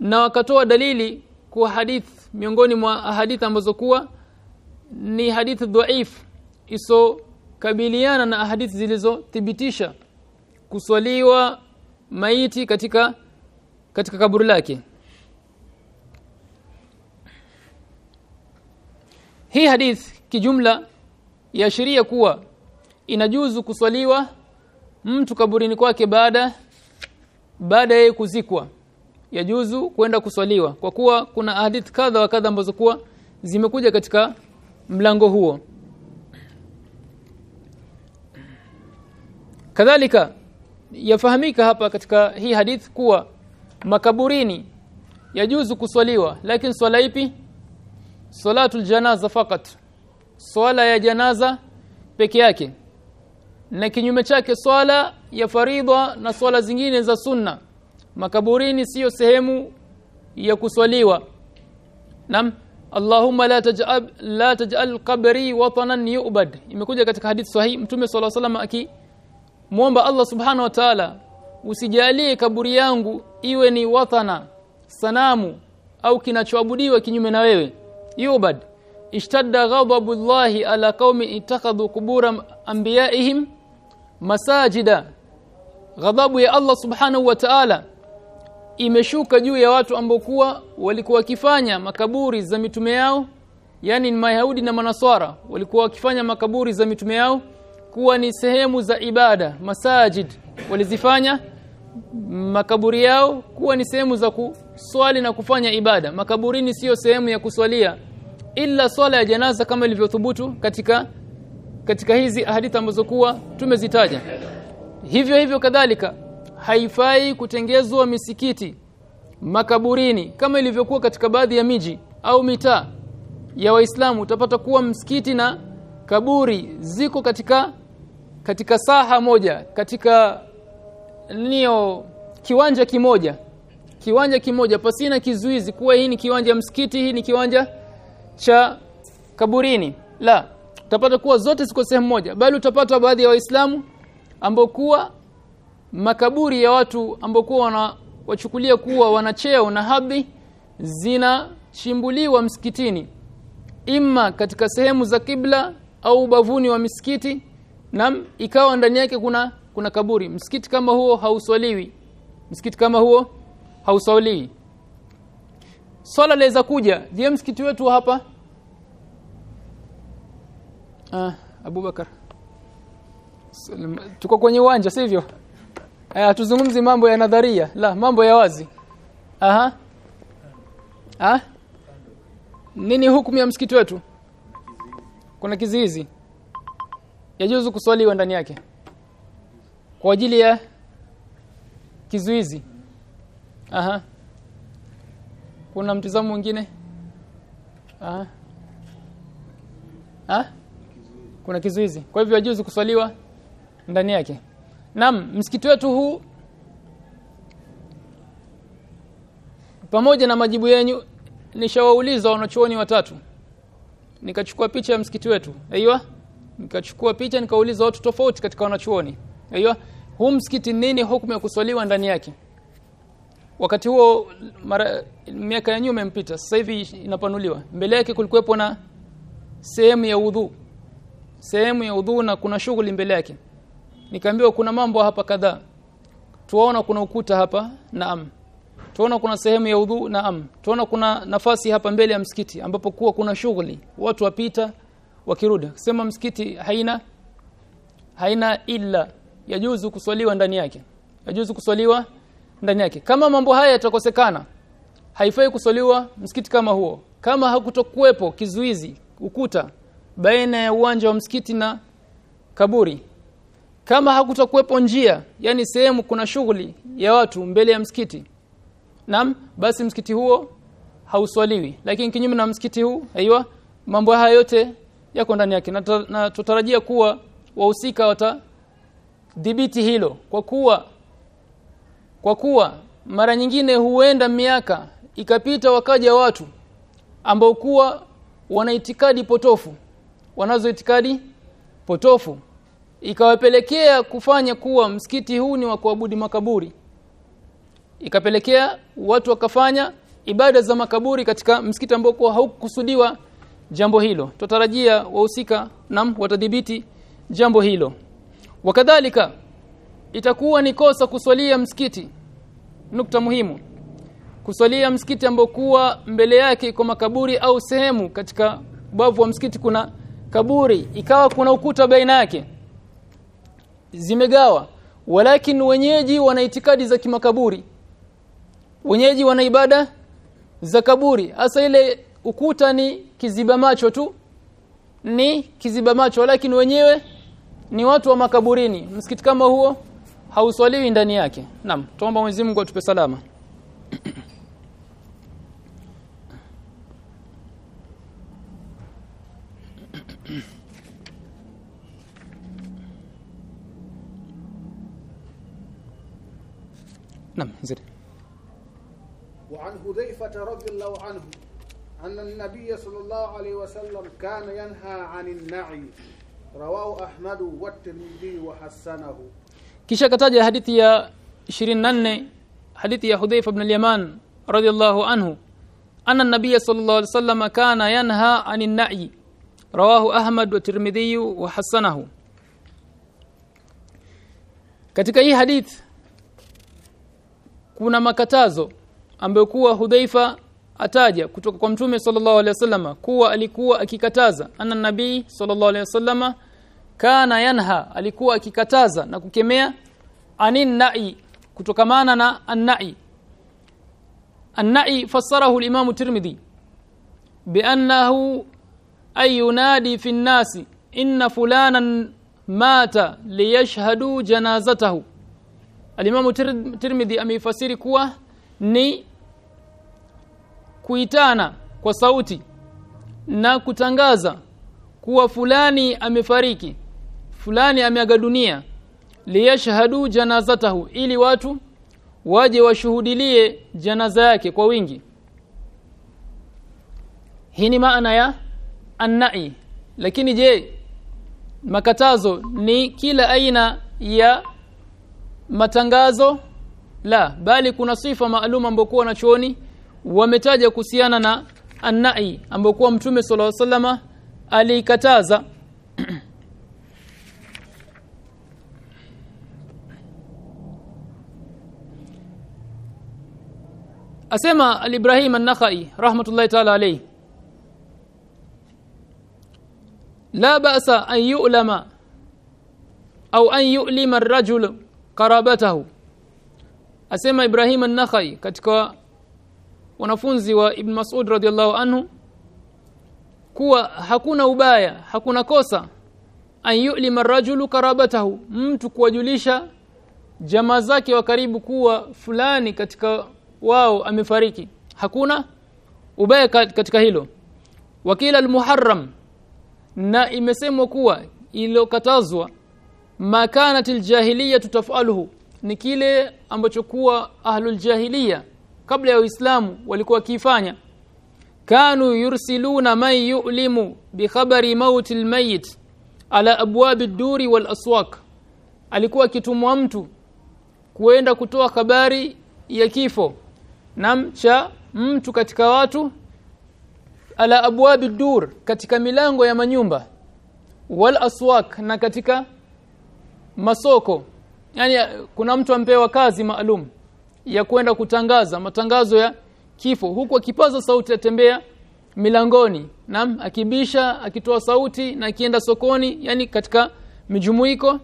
Na wakatoa dalili kuwa hadith miongoni mwa ahadith ambazo kuwa ni hadithi dhaif iso kabiliana na hadithi zilizothibitisha kuswaliwa maiti katika katika kaburi lake. Hii hadithi kijumla yaashiria kuwa inajuzu kuswaliwa mtu kaburini kwake baada baada yeye kuzikwa. Yajuzu kwenda kuswaliwa kwa kuwa kuna hadith kadha wa kadha ambazo kuwa zimekuja katika mlango huo. Kadhalika yafahamika hapa katika hii hadith kuwa makaburini yajuzu kuswaliwa lakini swala ipi? Salatul janaza fakat swala ya janaza peke yake. Na kinyume chake swala ya faridha na swala zingine za sunna makaburini siyo sehemu ya kuswaliwa. Nam Allahumma la taj'al la taj'al qabri watanan yu'bad. Imekuja katika hadithi sahihi mtume wasallam aki muomba Allah subhanahu wa ta'ala usijalie kaburi yangu iwe ni watana sanamu au kinachoabudiwa kinyume na wewe. Yubad. Ishtadda ghadabullahi ala qaumi ittakhadhu qubura anbiyaihim masajida. Ghadabu ya Allah subhanahu wa ta'ala imeshuka juu ya watu ambokuwa walikuwa wakifanya makaburi za mitume yao yani ni mayahudi na manaswara walikuwa wakifanya makaburi za mitume yao kuwa ni sehemu za ibada masajid. Walizifanya makaburi yao kuwa ni sehemu za kuswali na kufanya ibada. Makaburini siyo sehemu ya kuswalia ila swala ya janaza kama ilivyothubutu katika katika hizi hadithi ambazo kuwa tumezitaja. Hivyo hivyo kadhalika haifai kutengezwa misikiti makaburini kama ilivyokuwa katika baadhi ya miji au mitaa ya waislamu. Utapata kuwa msikiti na kaburi ziko katika katika saha moja katika nio kiwanja kimoja kiwanja kimoja. Pasina kizuizi kuwa hii ni kiwanja msikiti hii ni kiwanja cha kaburini. La utapata kuwa zote ziko sehemu moja bali utapata baadhi ya waislamu ambao kuwa makaburi ya watu ambao wana wachukulia kuwa wanacheo na hadhi zinachimbuliwa msikitini. Imma katika sehemu za kibla au bavuni wa misikiti na ikawa ndani yake kuna kuna kaburi. Msikiti kama huo hauswaliwi. Msikiti kama huo hauswaliwi swala laweza kuja. Je msikiti wetu hapa. Ah Abubakar. Tuko kwenye uwanja sivyo eh tuzungumzi mambo ya nadharia. La mambo ya wazi. Aha. Ah nini hukumu ya msikiti wetu? Kuna kizizi yajuzu kuswaliwa ndani yake. Kwa ajili ya kizuizi. Aha. Kuna mtizamo mwingine? Aha. Ah kuna kizuizi. Kwa hivyo yajuzu kuswaliwa ndani yake Naam msikiti wetu huu pamoja na majibu yenu nishawauliza wanachuoni watatu. Nikachukua picha ya msikiti wetu. Aiywa nikachukua picha nikauliza watu tofauti katika wanachuoni. Aiywa huu msikiti nini hukumu ya kuswaliwa ndani yake? Wakati huo mara, miaka ya nyuma mpita sasa hivi inapanuliwa. Mbele yake kulikuwepo na sehemu ya udhu sehemu ya udhu na kuna shughuli mbele yake nikaambiwa kuna mambo hapa kadhaa. Tuona kuna ukuta hapa naam. Tuona kuna sehemu ya udhu naam. Tuona kuna nafasi hapa mbele ya msikiti ambapo kuwa kuna shughuli. Watu wapita wakirudi. Sema msikiti haina haina illa. Yajuzu kuswaliwa ndani yake. Yajuzu kuswaliwa ndani yake. Kama mambo haya yatakosekana haifai kuswaliwa msikiti kama huo. Kama hakutokuwepo kizuizi ukuta baina ya uwanja wa msikiti na kaburi kama hakutakuwepo njia yani sehemu kuna shughuli ya watu mbele ya msikiti. Nam basi msikiti huo hauswaliwi. Lakini kinyume na msikiti huu aiywa mambo haya yote yako ndani yake. Na, na tutarajia kuwa wahusika watadhibiti hilo. Kwa kuwa kwa kuwa mara nyingine huenda miaka ikapita wakaja watu ambao kuwa wana itikadi potofu wanazo itikadi potofu ikawapelekea kufanya kuwa msikiti huu ni wa kuabudu makaburi. Ikapelekea watu wakafanya ibada za makaburi katika msikiti ambao kwa haukusudiwa jambo hilo. Tutarajia wahusika nam watadhibiti jambo hilo. Wakadhalika itakuwa ni kosa kuswalia msikiti. Nukta muhimu. Kuswalia msikiti ambao kuwa mbele yake kwa makaburi au sehemu katika bavu wa msikiti kuna kaburi. Ikawa kuna ukuta baina yake zimegawa walakin wenyeji wana itikadi za kimakaburi. Wenyeji wana ibada za kaburi. Hasa ile ukuta ni kiziba macho tu ni kiziba macho lakini wenyewe ni watu wa makaburini. Msikiti kama huo hauswaliwi ndani yake. Naam tuomba Mwenyezi Mungu atupe salama Naam, zidi. Wa an Hudhayfa radhiyallahu anhu anna an-nabiy sallallahu alayhi wa sallam kana yanha 'anil na'i. Rawahu Ahmad wa Tirmidhi wa hasanahu. Kisha kataja hadithi ya 24 hadithi ya Hudhayfa ibn al-Yaman radhiyallahu anhu anna an-nabiy sallallahu alayhi wa kana yanha 'anil na'i. Rawahu Ahmad wa Tirmidhi wa hasanahu. Katika hii hadithi kuna makatazo ambayo kuwa Hudhaifa ataja kutoka kwa Mtume sallallahu alaihi wasallam kuwa alikuwa akikataza. Anna nabii sallallahu alaihi wasallam kana yanha alikuwa akikataza na kukemea anin na'i kutokamana na aلنai annai. An-na'i fassarahu al-Imam Tirmidhi bi'annahu ay yunadi fi an-nasi inna fulanan mata liyashhadu janazatahu Al-Imam Tirmidhi ameifasiri kuwa ni kuitana kwa sauti na kutangaza kuwa fulani amefariki fulani ameaga dunia liyashhadu janazatahu ili watu waje washuhudilie janaza yake kwa wingi. Hii ni maana ya annai. Lakini je makatazo ni kila aina ya matangazo? La bali kuna sifa maalum na wanachuoni wametaja kuhusiana na annai ambokuwa mtume sallallahu alaihi wasallama alikataza. Asema al-Ibrahim an-Nakhai rahmatullahi ta'ala alayhi. La ba'sa an yu'lama au an yu'lima ar-rajul qarabatahu asema Ibrahim an-Nakhai katika wanafunzi wa Ibn Mas'ud radhiallahu anhu kuwa hakuna ubaya hakuna kosa an yu'lima ar-rajulu qarabatahu mtu kuwajulisha jamaa zake wa karibu kuwa fulani katika wao amefariki. Hakuna ubaya katika hilo. Wakila al-muharram na imesemwa kuwa iliyokatazwa makanatil jahiliya tutafaluhu ni kile ambacho kuwa ahlul jahiliya kabla ya Uislamu walikuwa kifanya kanu yursiluna man yu'limu bi khabari mautil mayit ala abwabi duri wal aswaq alikuwa akitumwa mtu kuenda kutoa habari ya kifo nam cha mtu katika watu ala abwabi dur katika milango ya manyumba wal aswaq na katika masoko. Yani kuna mtu ampewa kazi maalum ya kwenda kutangaza matangazo ya kifo. Huku akipaza sauti atembea milangoni nam akibisha akitoa sauti na akienda sokoni yani katika mijumuiko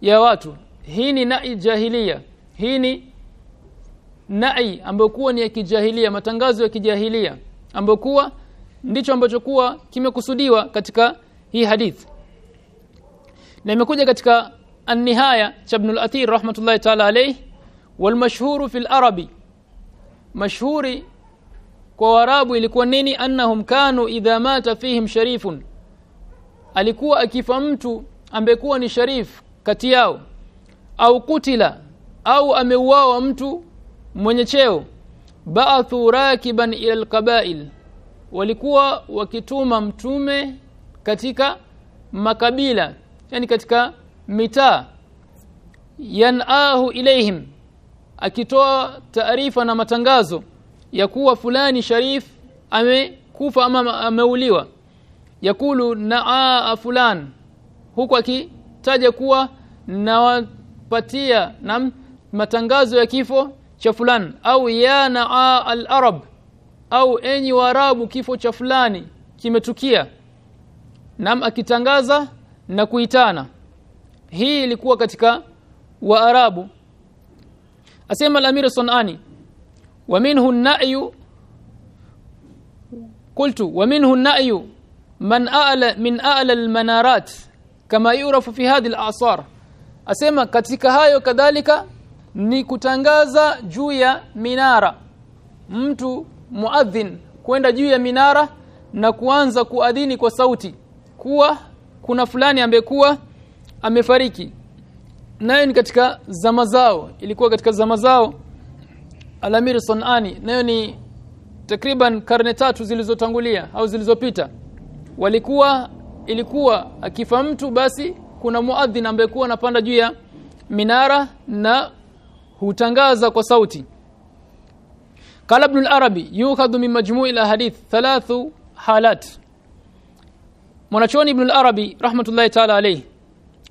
ya watu. Hii ni nai jahilia. Hii ni nai ambayo kuwa ni ya kijahilia matangazo ya kijahilia ambayo kuwa ndicho ambacho kuwa kimekusudiwa katika hii hadithi. Na imekuja katika cha Ibn al-Athir rahmatullahi ta'ala alayhi wal mashhuru fil arabi mashhuri kwa warabu ilikuwa nini annahum kanu idha mata fihim sharifun alikuwa akifa mtu ambekuwa ni sharif kati yao au kutila au ameuawa mtu mwenye cheo ba'athu rakiban ila alqabail walikuwa wakituma mtume katika makabila yani katika mitaa yanahu ilaihim akitoa taarifa na matangazo ya kuwa fulani sharif amekufa ama ameuliwa. Yakulu naa fulan huku akitaja kuwa nawapatia na matangazo ya kifo cha fulani au ya naa al-arab au enyi waarabu kifo cha fulani kimetukia nam akitangaza na kuitana hii ilikuwa katika waarabu asema al-amir sunani wa minhu an-na'yu qultu wa minhu an-na'yu man a'la min a'la al-manarat kama yurafu fi hadhihi al-a'sar. Asema katika hayo kadhalika ni kutangaza juu ya minara. Mtu muadhin kwenda juu ya minara na kuanza kuadhini kwa sauti kuwa kuna fulani ambekuwa amefariki. Nayo ni katika zama zao ilikuwa katika zama zao. Alamir Sanani nayo ni takriban karne tatu zilizotangulia au zilizopita. Walikuwa ilikuwa akifa mtu basi kuna muadhin ambaye kuwa anapanda juu ya minara na hutangaza kwa sauti. Qala Ibn al-Arabi yukhadhu min majmu'i al-hadith thalath halat. Mwanachoni Ibn al-Arabi rahmatullahi ta'ala alayhi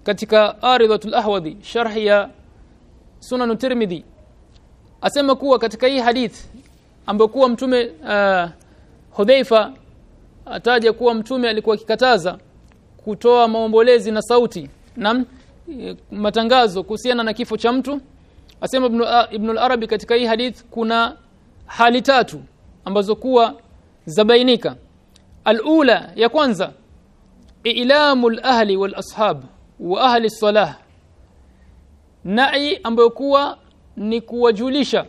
katika aridhatul ahwadhi sharhi ya sunan tirmidhi. Asema kuwa katika hii hadith ambayo kuwa mtume uh, hudhaifa ataja kuwa mtume alikuwa akikataza kutoa maombolezi na sauti na matangazo kuhusiana na kifo cha mtu asema ibn, uh, ibn al-arabi katika hii hadith kuna hali tatu ambazo kuwa zabainika. Alula ya kwanza i'lamul ahli wal ashab wa ahli salah. Nai ambayo kuwa ni kuwajulisha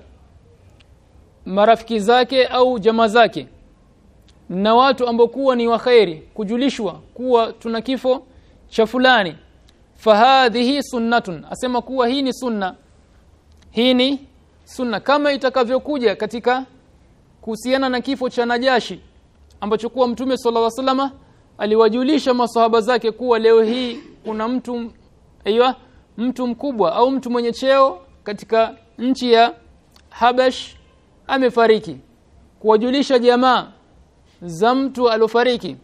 marafiki zake au jamaa zake. Na watu ambao kuwa ni waheri kujulishwa kuwa tuna kifo cha fulani. Fahadhihi sunnatun asema kuwa hii ni sunna. Hii ni sunna. Kama itakavyokuja katika kuhusiana na kifo cha Najashi ambacho kuwa Mtume sallallahu alaihi wasallam aliwajulisha masahaba zake kuwa leo hii kuna mtu aiywa mtu mkubwa au mtu mwenye cheo katika nchi ya Habash amefariki. Kuwajulisha jamaa za mtu alofariki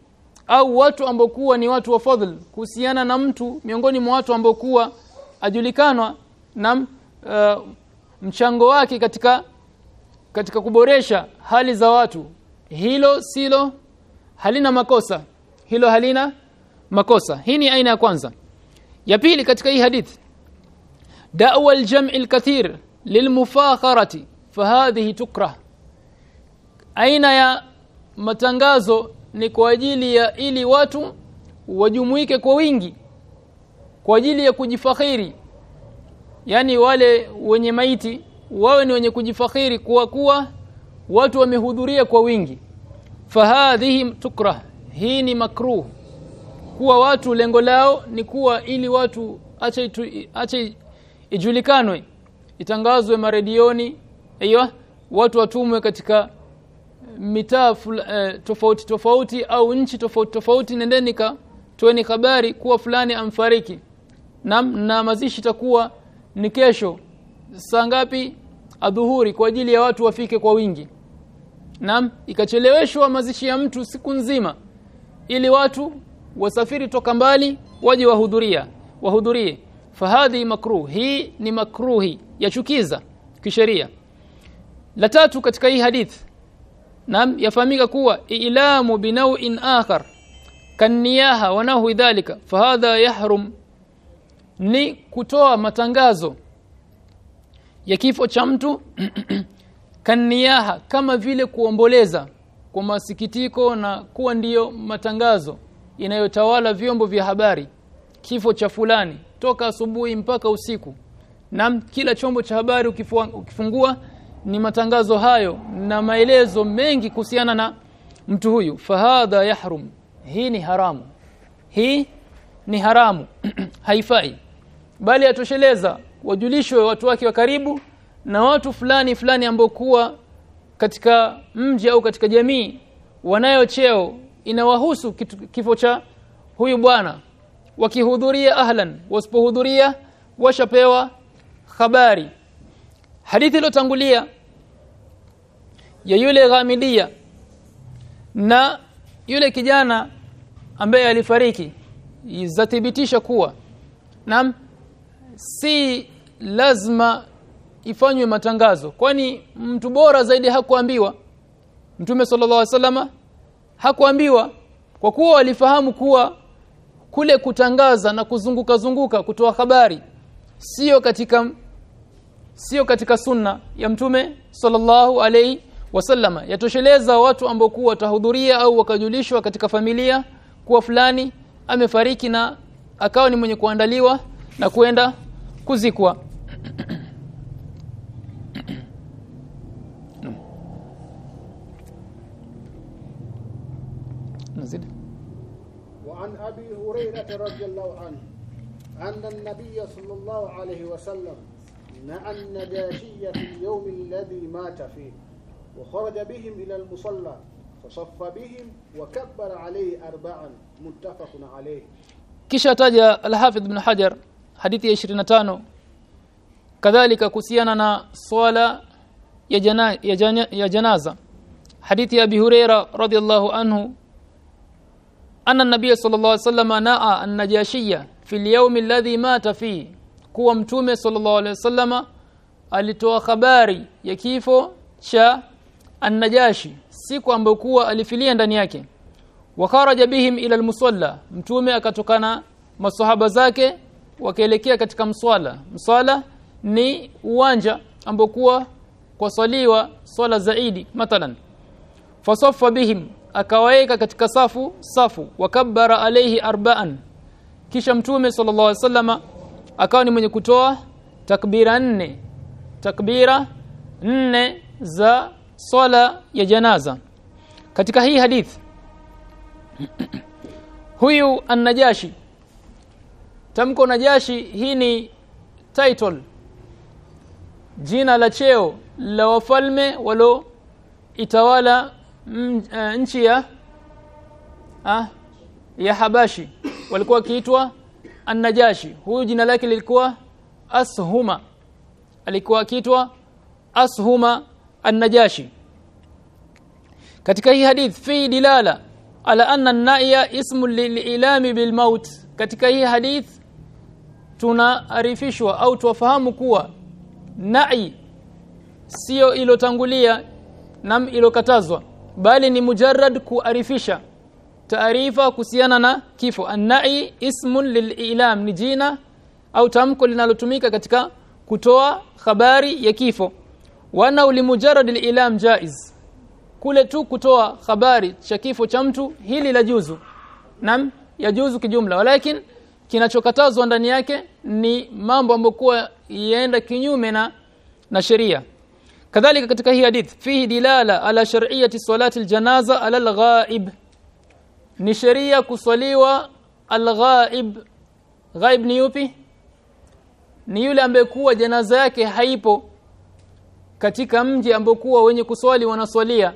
au watu ambokuwa ni watu wa fadhl kuhusiana na mtu miongoni mwa watu ambokuwa ajulikanwa na uh, mchango wake katika katika kuboresha hali za watu. Hilo silo halina makosa hilo halina makosa. Hii ni aina ya kwanza. Ya pili katika hii hadithi da'wa al-jam'i al-kathir lilmufakharati fahadhihi tukrah. Aina ya matangazo ni kwa ajili ya ili watu wajumuike kwa wingi kwa ajili ya kujifakhiri. Yani wale wenye maiti wawe ni wenye kujifakhiri kuwa kuwa watu wamehudhuria kwa wingi. Fahadhihi tukrah hii ni makruh. Kuwa watu lengo lao ni kuwa ili watu acha acha ijulikanwe itangazwe maredioni. Aiyo watu watumwe katika mitaa eh, tofauti tofauti au nchi tofauti tofauti. Nendeni ka toeni habari kuwa fulani amfariki. Na, na mazishi takuwa ni kesho saa ngapi? Adhuhuri kwa ajili ya watu wafike kwa wingi. Naam ikacheleweshwa mazishi ya mtu siku nzima ili watu wasafiri toka mbali waje wahudhuria wahudhurie. Fahadhi makruh hii ni makruhi yachukiza kisheria. La tatu katika hii hadith nam yafahamika kuwa ilamu binawin akhar kaniyaha wa nahu dhalika fahadha yahrum ni kutoa matangazo ya kifo cha mtu kaniyaha kama vile kuomboleza kwa masikitiko na kuwa ndiyo matangazo inayotawala vyombo vya habari kifo cha fulani toka asubuhi mpaka usiku. Na kila chombo cha habari ukifungua ni matangazo hayo na maelezo mengi kuhusiana na mtu huyu. Fahadha yahrum hii ni haramu. Hii ni haramu. Haifai. Bali atosheleza wajulishwe watu wake wa karibu na watu fulani fulani ambao kuwa katika mji au katika jamii wanayo cheo inawahusu kifo cha huyu bwana. Wakihudhuria ahlan wasipohudhuria washapewa habari. Hadithi iliyotangulia ya yule ghamidia na yule kijana ambaye alifariki izathibitisha kuwa nam si lazima ifanywe matangazo. Kwani mtu bora zaidi hakuambiwa? Mtume sallallahu alaihi wasallama hakuambiwa. Kwa kuwa walifahamu kuwa kule kutangaza na kuzunguka zunguka kutoa habari sio katika sio katika sunna ya mtume sallallahu alaihi wasallama. Yatosheleza watu ambao kuwa watahudhuria au wakajulishwa katika familia kuwa fulani amefariki na akawa ni mwenye kuandaliwa na kuenda kuzikwa هريرة رضي الله عنه أن النبي صلى الله عليه وسلم نأى النجاشية في اليوم الذي مات فيه وخرج بهم إلى المصلى فصف بهم وكبر عليه أربعا متفق عليه. كيش أتاجى الحافظ بن حجر حديث عشرين تانو كذلك كسيانا صوالا يا جنازة حديث أبي هريرة رضي الله عنه anna nabii sallallahu alaihi wasallam naa an-najashiyya fi al-yawm alladhi mata fi. Kuwa mtume sallallahu alaihi wasallam alitoa habari ya kifo cha an-najashi siku ambayo kuwa alifilia ndani yake. Wa kharaja bihim ila al-musalla. Mtume akatokana masahaba zake wakaelekea katika mswala. Mswala ni uwanja ambao kuwa kwa swaliwa swala zaidi mathalan. Fasaffa bihim akawaweka katika safu safu. Wakabbara alayhi arba'an. Kisha mtume sallallahu alaihi wasallama akawa ni mwenye kutoa takbira nne. Takbira nne za swala ya janaza. Katika hii hadithi huyu an-najashi. Tamko najashi hii ni title. Jina la cheo la wafalme walo itawala nchi ya ah, ya Habashi. Walikuwa kiitwa An-Najashi. Huyu jina lake lilikuwa Ashuma. Alikuwa akiitwa Ashuma An-Najashi. Katika hii hadith fi dilala ala anna an-na'ya ismu lililami bil maut. Katika hii hadith tunaarifishwa au tuwafahamu kuwa na'i sio ilotangulia nam ilokatazwa bali ni mujarrad kuarifisha taarifa kuhusiana na kifo. Annai ismun lililam ni jina au tamko linalotumika katika kutoa habari ya kifo. Wana ulimujarrad lilam jaiz kule tu kutoa habari cha kifo cha mtu hili la juzu. Nam yajuzu kijumla. Walakin kinachokatazwa ndani yake ni mambo ambayo kuwa yaenda kinyume na na sheria kadhalika katika hii hadith fihi dilala ala shar'iyyati salati aljanaza ala alghaib. Ni sheria kuswaliwa alghaib. Ghaib ni yupi? Ni yule ambaye kuwa janaza yake haipo katika mji ambokuwa wenye kuswali wanaswalia.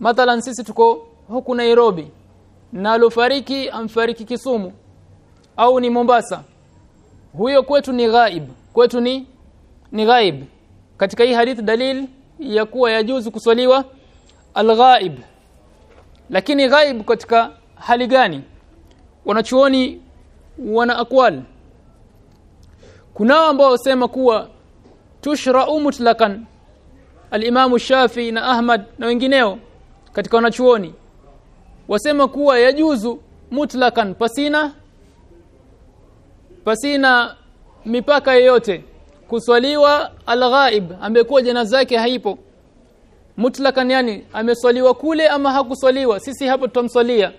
Mathalan sisi tuko huku Nairobi na alofariki amfariki Kisumu au ni Mombasa. Huyo kwetu ni ghaib kwetu ni ni ghaib katika hii hadithi dalil ya kuwa yajuzu kuswaliwa alghaib. Lakini ghaib katika hali gani? Wanachuoni wana akwal kunao ambao wasema kuwa tushra'u mutlakan alimamu Shafi na Ahmad na wengineo katika wanachuoni wasema kuwa yajuzu mutlakan pasina pasina mipaka yoyote kuswaliwa alghaib ambekuwa jenaza yake haipo. Mutlakan yani ameswaliwa kule ama hakuswaliwa? Sisi hapo tutamswalia.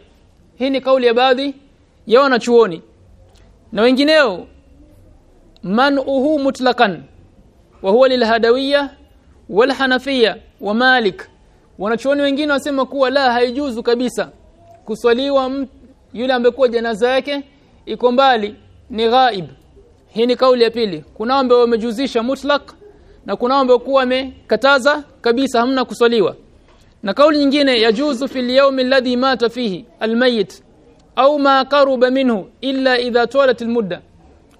Hii ni kauli ya baadhi ya wanachuoni. Na wengineo man'uhu mutlakan wa huwa lilhadawiyya walhanafiyya wa malik. Wanachuoni wengine wasema kuwa la haijuzu kabisa. Kuswaliwa yule ambekuwa janaza yake iko mbali ni ghaib hii ni kauli ya pili. Kuna ambao wamejuzisha mutlak na kuna ambao kuwa wamekataza kabisa hamna kuswaliwa. Na kauli nyingine yajuzu fil yawm alladhi mata fihi almayit au ma qaruba minhu illa idha tawalat almudda.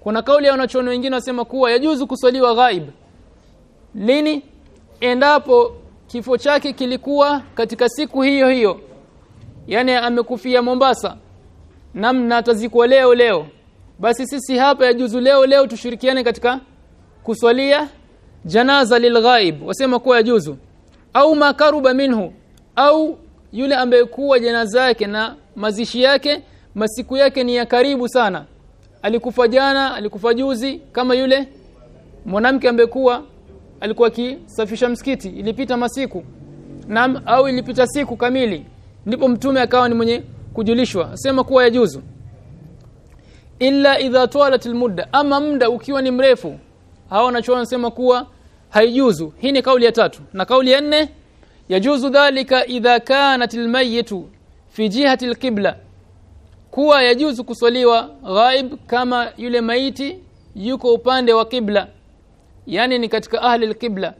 Kuna kauli ya wanachuoni wengine wasema kuwa yajuzu kuswaliwa ghaib. Lini? Endapo kifo chake kilikuwa katika siku hiyo hiyo. Yani amekufia Mombasa. Namna atazikwa leo leo basi sisi hapa ya juzu leo leo tushirikiane katika kuswalia janaza lilghaib wasema kuwa ya juzu. Au makaruba minhu au yule ambaye kuwa janaza yake na mazishi yake masiku yake ni ya karibu sana. Alikufa jana alikufa juzi kama yule mwanamke ambaye kuwa alikuwa akisafisha msikiti. Ilipita masiku. Na au ilipita siku kamili. Ndipo mtume akawa ni mwenye kujulishwa. Sema kuwa ya yajuzu illa idha tawalat almudda. Ama muda ukiwa ni mrefu hawa wanachoona nasema kuwa haijuzu. Hii ni kauli ya tatu. Na kauli ya nne yajuzu dhalika idha kanat almayitu fi jihati alqibla. Kuwa yajuzu kuswaliwa ghaib kama yule maiti yuko upande wa kibla yani ni katika ahli alqibla.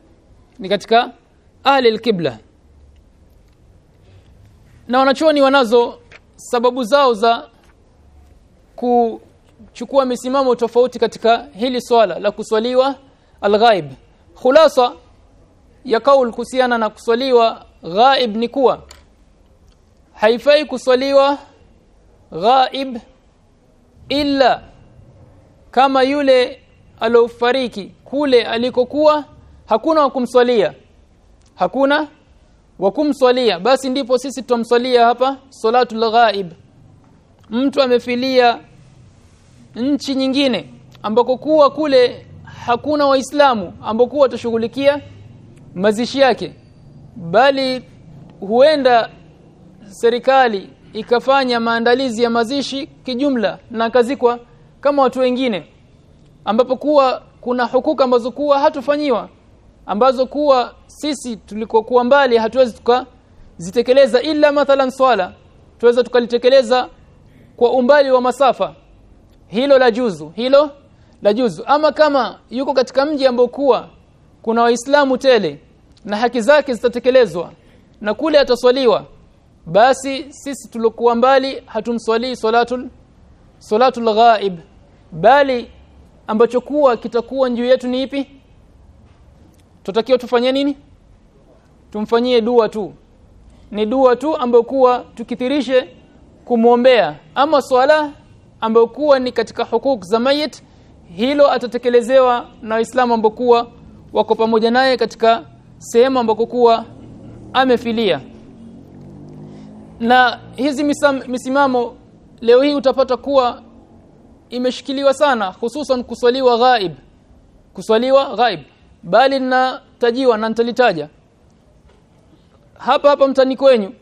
Ni katika ahli alqibla. Na wanachoni wanazo sababu zao za kuchukua misimamo tofauti katika hili swala la kuswaliwa alghaib. Khulasa ya kaul kuhusiana na kuswaliwa ghaib ni kuwa haifai kuswaliwa ghaib illa kama yule alofariki kule alikokuwa hakuna wa kumswalia. Hakuna wa kumswalia. Basi ndipo sisi tutamswalia hapa salatul ghaib. Mtu amefilia nchi nyingine ambako kuwa kule hakuna waislamu ambako watashughulikia mazishi yake bali huenda serikali ikafanya maandalizi ya mazishi kijumla na kazikwa kama watu wengine ambapo kuwa kuna hukuka ambazo kuwa hatufanyiwa ambazo kuwa sisi tulikokuwa mbali hatuwezi tukazitekeleza ila mathalan swala tuweza tukalitekeleza kwa umbali wa masafa hilo la juzu hilo la juzu. Ama kama yuko katika mji ambao kuwa kuna waislamu tele na haki zake zitatekelezwa na kule ataswaliwa basi sisi tulokuwa mbali hatumswalii salatul salatul ghaib. Bali ambacho kuwa kitakuwa juu yetu ni ipi? Tutakiwa tufanye nini? Tumfanyie dua tu. Ni dua tu ambayo kuwa tukithirishe kumwombea. Ama swala ambayo kuwa ni katika hukuk za mayit hilo atatekelezewa na waislamu ambao kuwa wako pamoja naye katika sehemu ambako kuwa amefilia. Na hizi misam, misimamo leo hii utapata kuwa imeshikiliwa sana hususan kuswaliwa ghaib kuswaliwa ghaib bali natajiwa na nitalitaja. Hapa hapa mtani kwenyu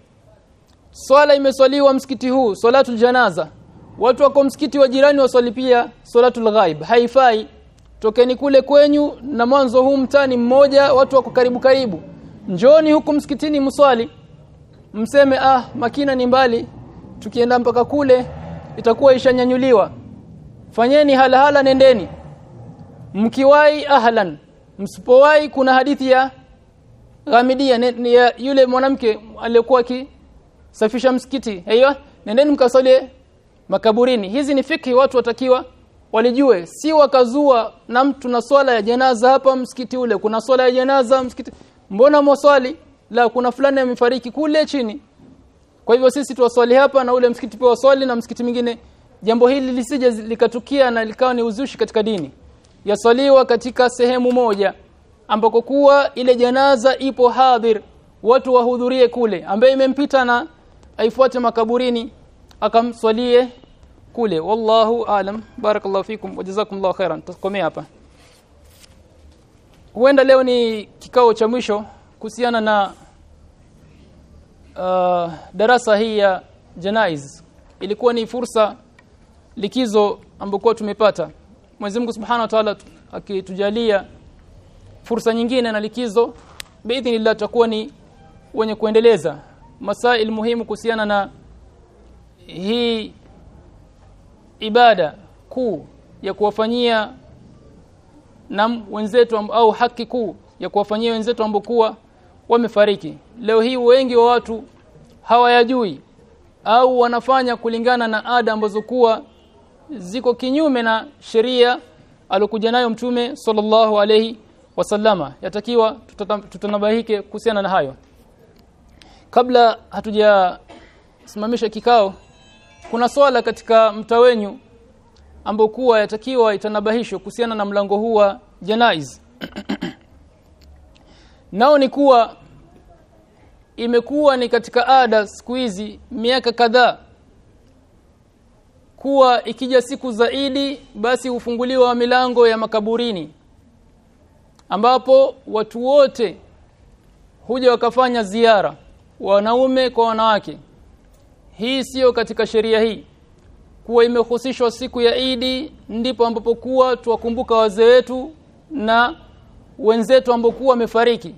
swala imeswaliwa msikiti huu salatul janaza watu wako msikiti wa jirani waswali pia salatul ghaib. Haifai. Tokeni kule kwenyu na mwanzo huu mtani mmoja watu wako karibu karibu. Njoni huku msikitini mswali. Mseme ah makina ni mbali. Tukienda mpaka kule itakuwa ishanyanyuliwa. Fanyeni halahala nendeni. Mkiwai ahlan msipowai kuna hadithi ya Ghamidia. Ya yule mwanamke aliyekuwa akisafisha msikiti. Aiyo nendeni mkasali makaburini. Hizi ni fiki watu watakiwa walijue. Si wakazua na mtu na swala ya janaza hapa msikiti ule kuna swala ya janaza msikiti. Mbona mwaswali? La kuna fulani amefariki kule chini. Kwa hivyo sisi tuwaswali hapa na ule msikiti pia waswali na msikiti mwingine. Jambo hili lisije likatukia na likawa ni uzushi katika dini. Yaswaliwa katika sehemu moja ambako kuwa ile janaza ipo hadhir watu wahudhurie kule ambaye imempita na aifuate makaburini akamswalie kule wallahu alam. Barakallahu fikum wa jazakumullahu khairan. Tutakomea hapa. Huenda leo ni kikao cha mwisho kuhusiana na uh, darasa hii ya janaiz. Ilikuwa ni fursa likizo ambayo tumepata. Mwenyezi Mungu Subhanahu wa Ta'ala akitujalia fursa nyingine na likizo biidhnillah tutakuwa ni wenye kuendeleza masail muhimu kuhusiana na hii ibada kuu ya kuwafanyia na wenzetu au haki kuu ya kuwafanyia wenzetu ambao kuwa wamefariki. Leo hii wengi wa watu hawayajui au wanafanya kulingana na ada ambazo kuwa ziko kinyume na sheria alokuja nayo mtume sallallahu alayhi wasallama. Yatakiwa tutanabahike kuhusiana na hayo. Kabla hatujasimamisha kikao kuna swala katika mta wenyu ambao kuwa yatakiwa itanabahishwa kuhusiana na mlango huu wa janaiz nao ni kuwa imekuwa ni katika ada siku hizi miaka kadhaa kuwa ikija siku zaidi basi hufunguliwa milango ya makaburini ambapo watu wote huja wakafanya ziara wanaume kwa wanawake hii sio katika sheria hii. Kuwa imehusishwa siku ya Idi ndipo ambapo kuwa tuwakumbuka wazee wetu na wenzetu ambao wamefariki.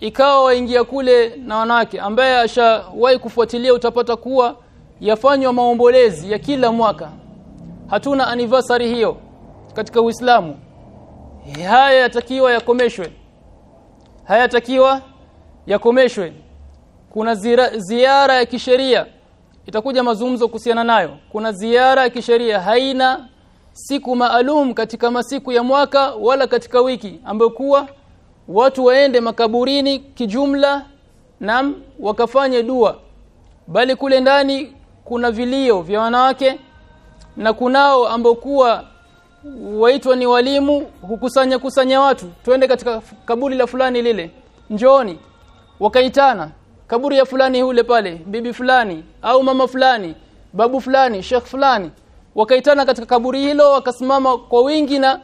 Ikawa waingia kule na wanawake ambaye ashawahi kufuatilia utapata kuwa yafanywa maombolezi ya kila mwaka. Hatuna anniversary hiyo katika Uislamu. Haya yatakiwa yakomeshwe. Haya yatakiwa yakomeshwe. Kuna zira, ziara ya kisheria itakuja mazungumzo kuhusiana nayo. Kuna ziara ya kisheria. Haina siku maalum katika masiku ya mwaka wala katika wiki ambayo kuwa watu waende makaburini kijumla na wakafanye dua. Bali kule ndani kuna vilio vya wanawake na kunao ambao kuwa waitwa ni walimu hukusanya kusanya watu. Twende katika kaburi la fulani lile. Njooni. Wakaitana kaburi ya fulani yule pale bibi fulani au mama fulani babu fulani sheikh fulani. Wakaitana katika kaburi hilo wakasimama kwa wingi na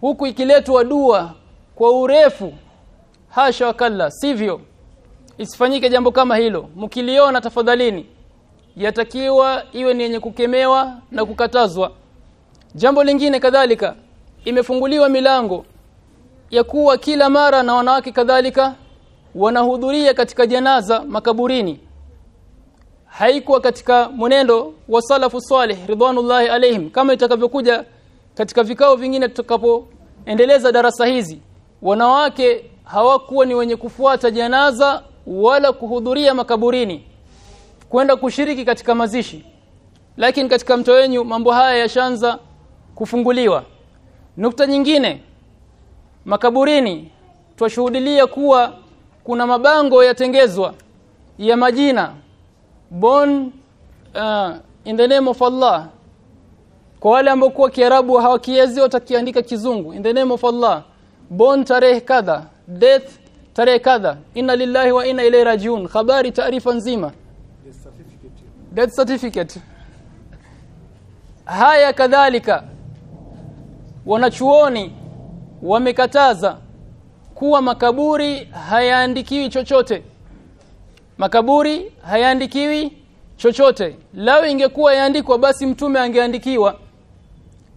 huku ikiletwa dua kwa urefu. Hasha wakalla sivyo? Isifanyike jambo kama hilo. Mkiliona tafadhalini. Yatakiwa iwe ni yenye kukemewa na kukatazwa. Jambo lingine kadhalika imefunguliwa milango ya kuwa kila mara na wanawake kadhalika wanahudhuria katika janaza makaburini. Haikuwa katika mwenendo wa salafu salih ridwanullahi alaihim kama itakavyokuja katika vikao vingine tutakapoendeleza darasa hizi. Wanawake hawakuwa ni wenye kufuata janaza wala kuhudhuria makaburini kwenda kushiriki katika mazishi. Lakini katika mto wenyu mambo haya yashanza kufunguliwa. Nukta nyingine makaburini twashuhudilia kuwa kuna mabango yatengezwa ya majina. Born uh, in the name of Allah. Kwa wale ambao kwa Kiarabu hawakiezi watakiandika kizungu. In the name of Allah. Born tarehe kadha. Death tarehe kadha. Inna lillahi wa inna ilayhi rajiun. Habari taarifa nzima. Death certificate. Haya kadhalika. Wanachuoni wamekataza kuwa makaburi hayaandikiwi chochote. Makaburi hayaandikiwi chochote. Lao ingekuwa yaandikwa basi mtume angeandikiwa.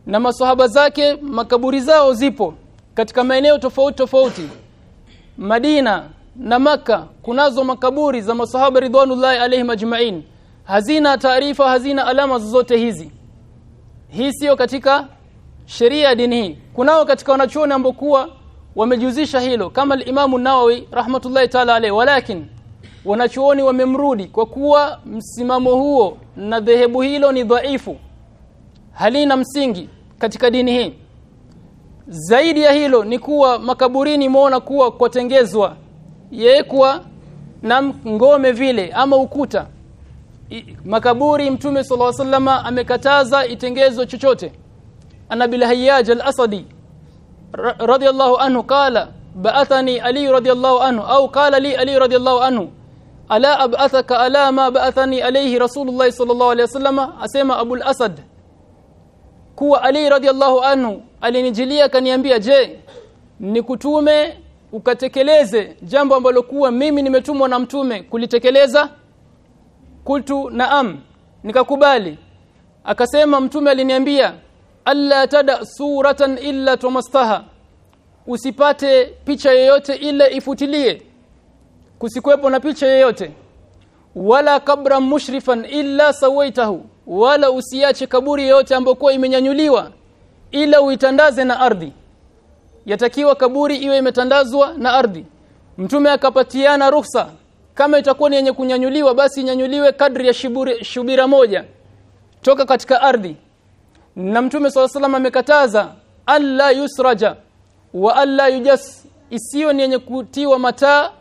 Na masohaba zake makaburi zao zipo. Katika maeneo tofauti tofauti. Madina na maka kunazo makaburi za masahaba ridwanullahi alaihim ajma'in. Hazina taarifa hazina alama zozote hizi. Hii sio katika sheria ya dini hii. Kunao katika wanachuoni ambokuwa wamejuzisha hilo kama al-Imam nawawi rahmatullahi ta'ala alayhi. Walakin wanachuoni wamemrudi kwa kuwa msimamo huo na dhehebu hilo ni dhaifu halina msingi katika dini hii. Zaidi ya hilo ni kuwa makaburini muona kuwa kutengezwa yekwa na ngome vile ama ukuta. I, makaburi mtume sallallahu alaihi wasallama amekataza itengezwe chochote. Ana bil hayyaj al-asadi radiyallahu anhu qala ba'athani ali radiyallahu anhu. Au qala li ali radiyallahu anhu. Ala ab'athaka ala ma ba'athani alayhi rasulullah sallallahu alayhi wasallam asema abul asad. Kuwa ali radiyallahu anhu alinijilia kaniambia je nikutume ukatekeleze jambo ambalo kuwa mimi nimetumwa na mtume kulitekeleza? Kultu naam nikakubali. Akasema mtume aliniambia alla tada suratan illa tumastaha usipate picha yoyote ile ifutilie. Kusikwepo na picha yoyote. Wala kabra mushrifan illa sawaitahu. Wala usiache kaburi yoyote ambokuwa imenyanyuliwa ila uitandaze na ardhi. Yatakiwa kaburi iwe imetandazwa na ardhi. Mtume akapatiana ruhusa. Kama itakuwa ni yenye kunyanyuliwa basi nyanyuliwe kadri ya shiburi, shubira moja. Toka katika ardhi na mtume swalla salam amekataza alla yusraja wa alla yujas isiyo ni yenye kutiwa mataa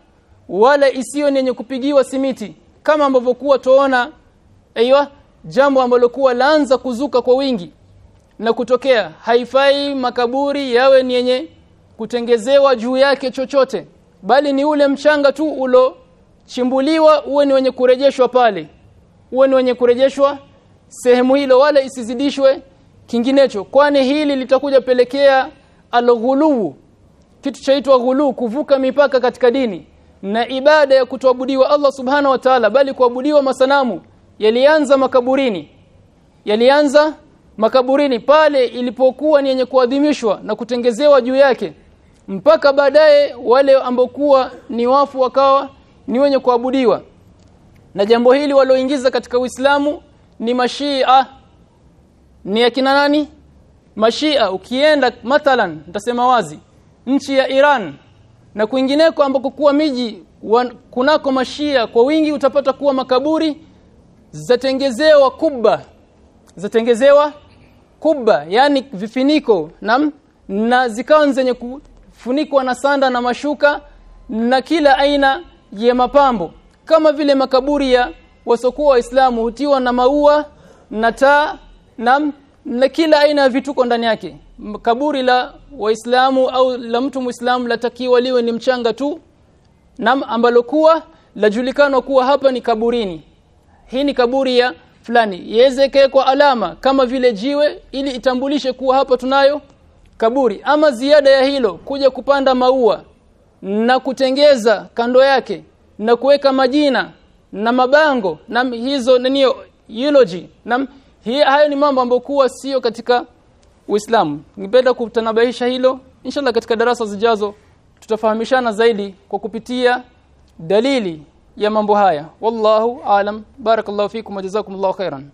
wala isiyo ni yenye kupigiwa simiti. Kama ambavyo kuwa tuona aiywa jambo ambalo kuwa laanza kuzuka kwa wingi na kutokea haifai makaburi yawe ni yenye kutengezewa juu yake chochote bali ni ule mchanga tu ulo chimbuliwa uwe ni wenye kurejeshwa pale uwe ni wenye kurejeshwa sehemu hilo wala isizidishwe kinginecho kwani hili litakuja pelekea alghuluu kitu chaitwa ghuluu kuvuka mipaka katika dini na ibada ya kutuabudiwa Allah subhana wa ta'ala bali kuabudiwa masanamu yalianza makaburini. Yalianza makaburini pale ilipokuwa ni yenye kuadhimishwa na kutengezewa juu yake. Mpaka baadaye wale ambokuwa ni wafu wakawa ni wenye kuabudiwa. Na jambo hili walioingiza katika Uislamu ni mashia ni akina nani? Mashia ukienda mathalan nitasema wazi nchi ya Iran na kwingineko ambako kuwa miji kunako mashia kwa wingi utapata kuwa makaburi zatengezewa kubba zatengezewa kubba yani vifiniko na na zikawa zenye kufunikwa na sanda na mashuka na kila aina ya mapambo kama vile makaburi ya wasokuwa waislamu hutiwa na maua na taa na, na kila aina ya vituko ndani yake. Kaburi la waislamu au la mtu muislamu latakiwa liwe ni mchanga tu. Nam ambalo kuwa lajulikana kuwa hapa ni kaburini. Hii ni kaburi ya fulani. Yezeke kwa alama kama vile jiwe ili itambulishe kuwa hapa tunayo kaburi. Ama ziada ya hilo kuja kupanda maua na kutengeza kando yake na kuweka majina na mabango na hizo naniyo eulogy. Na hii hayo ni mambo ambayo kuwa sio katika Uislamu. Ningependa kutanabahisha hilo. Inshallah katika darasa zijazo tutafahamishana zaidi kwa kupitia dalili ya mambo haya. Wallahu alam. Barakallahu fikum wa jazakumullahu khairan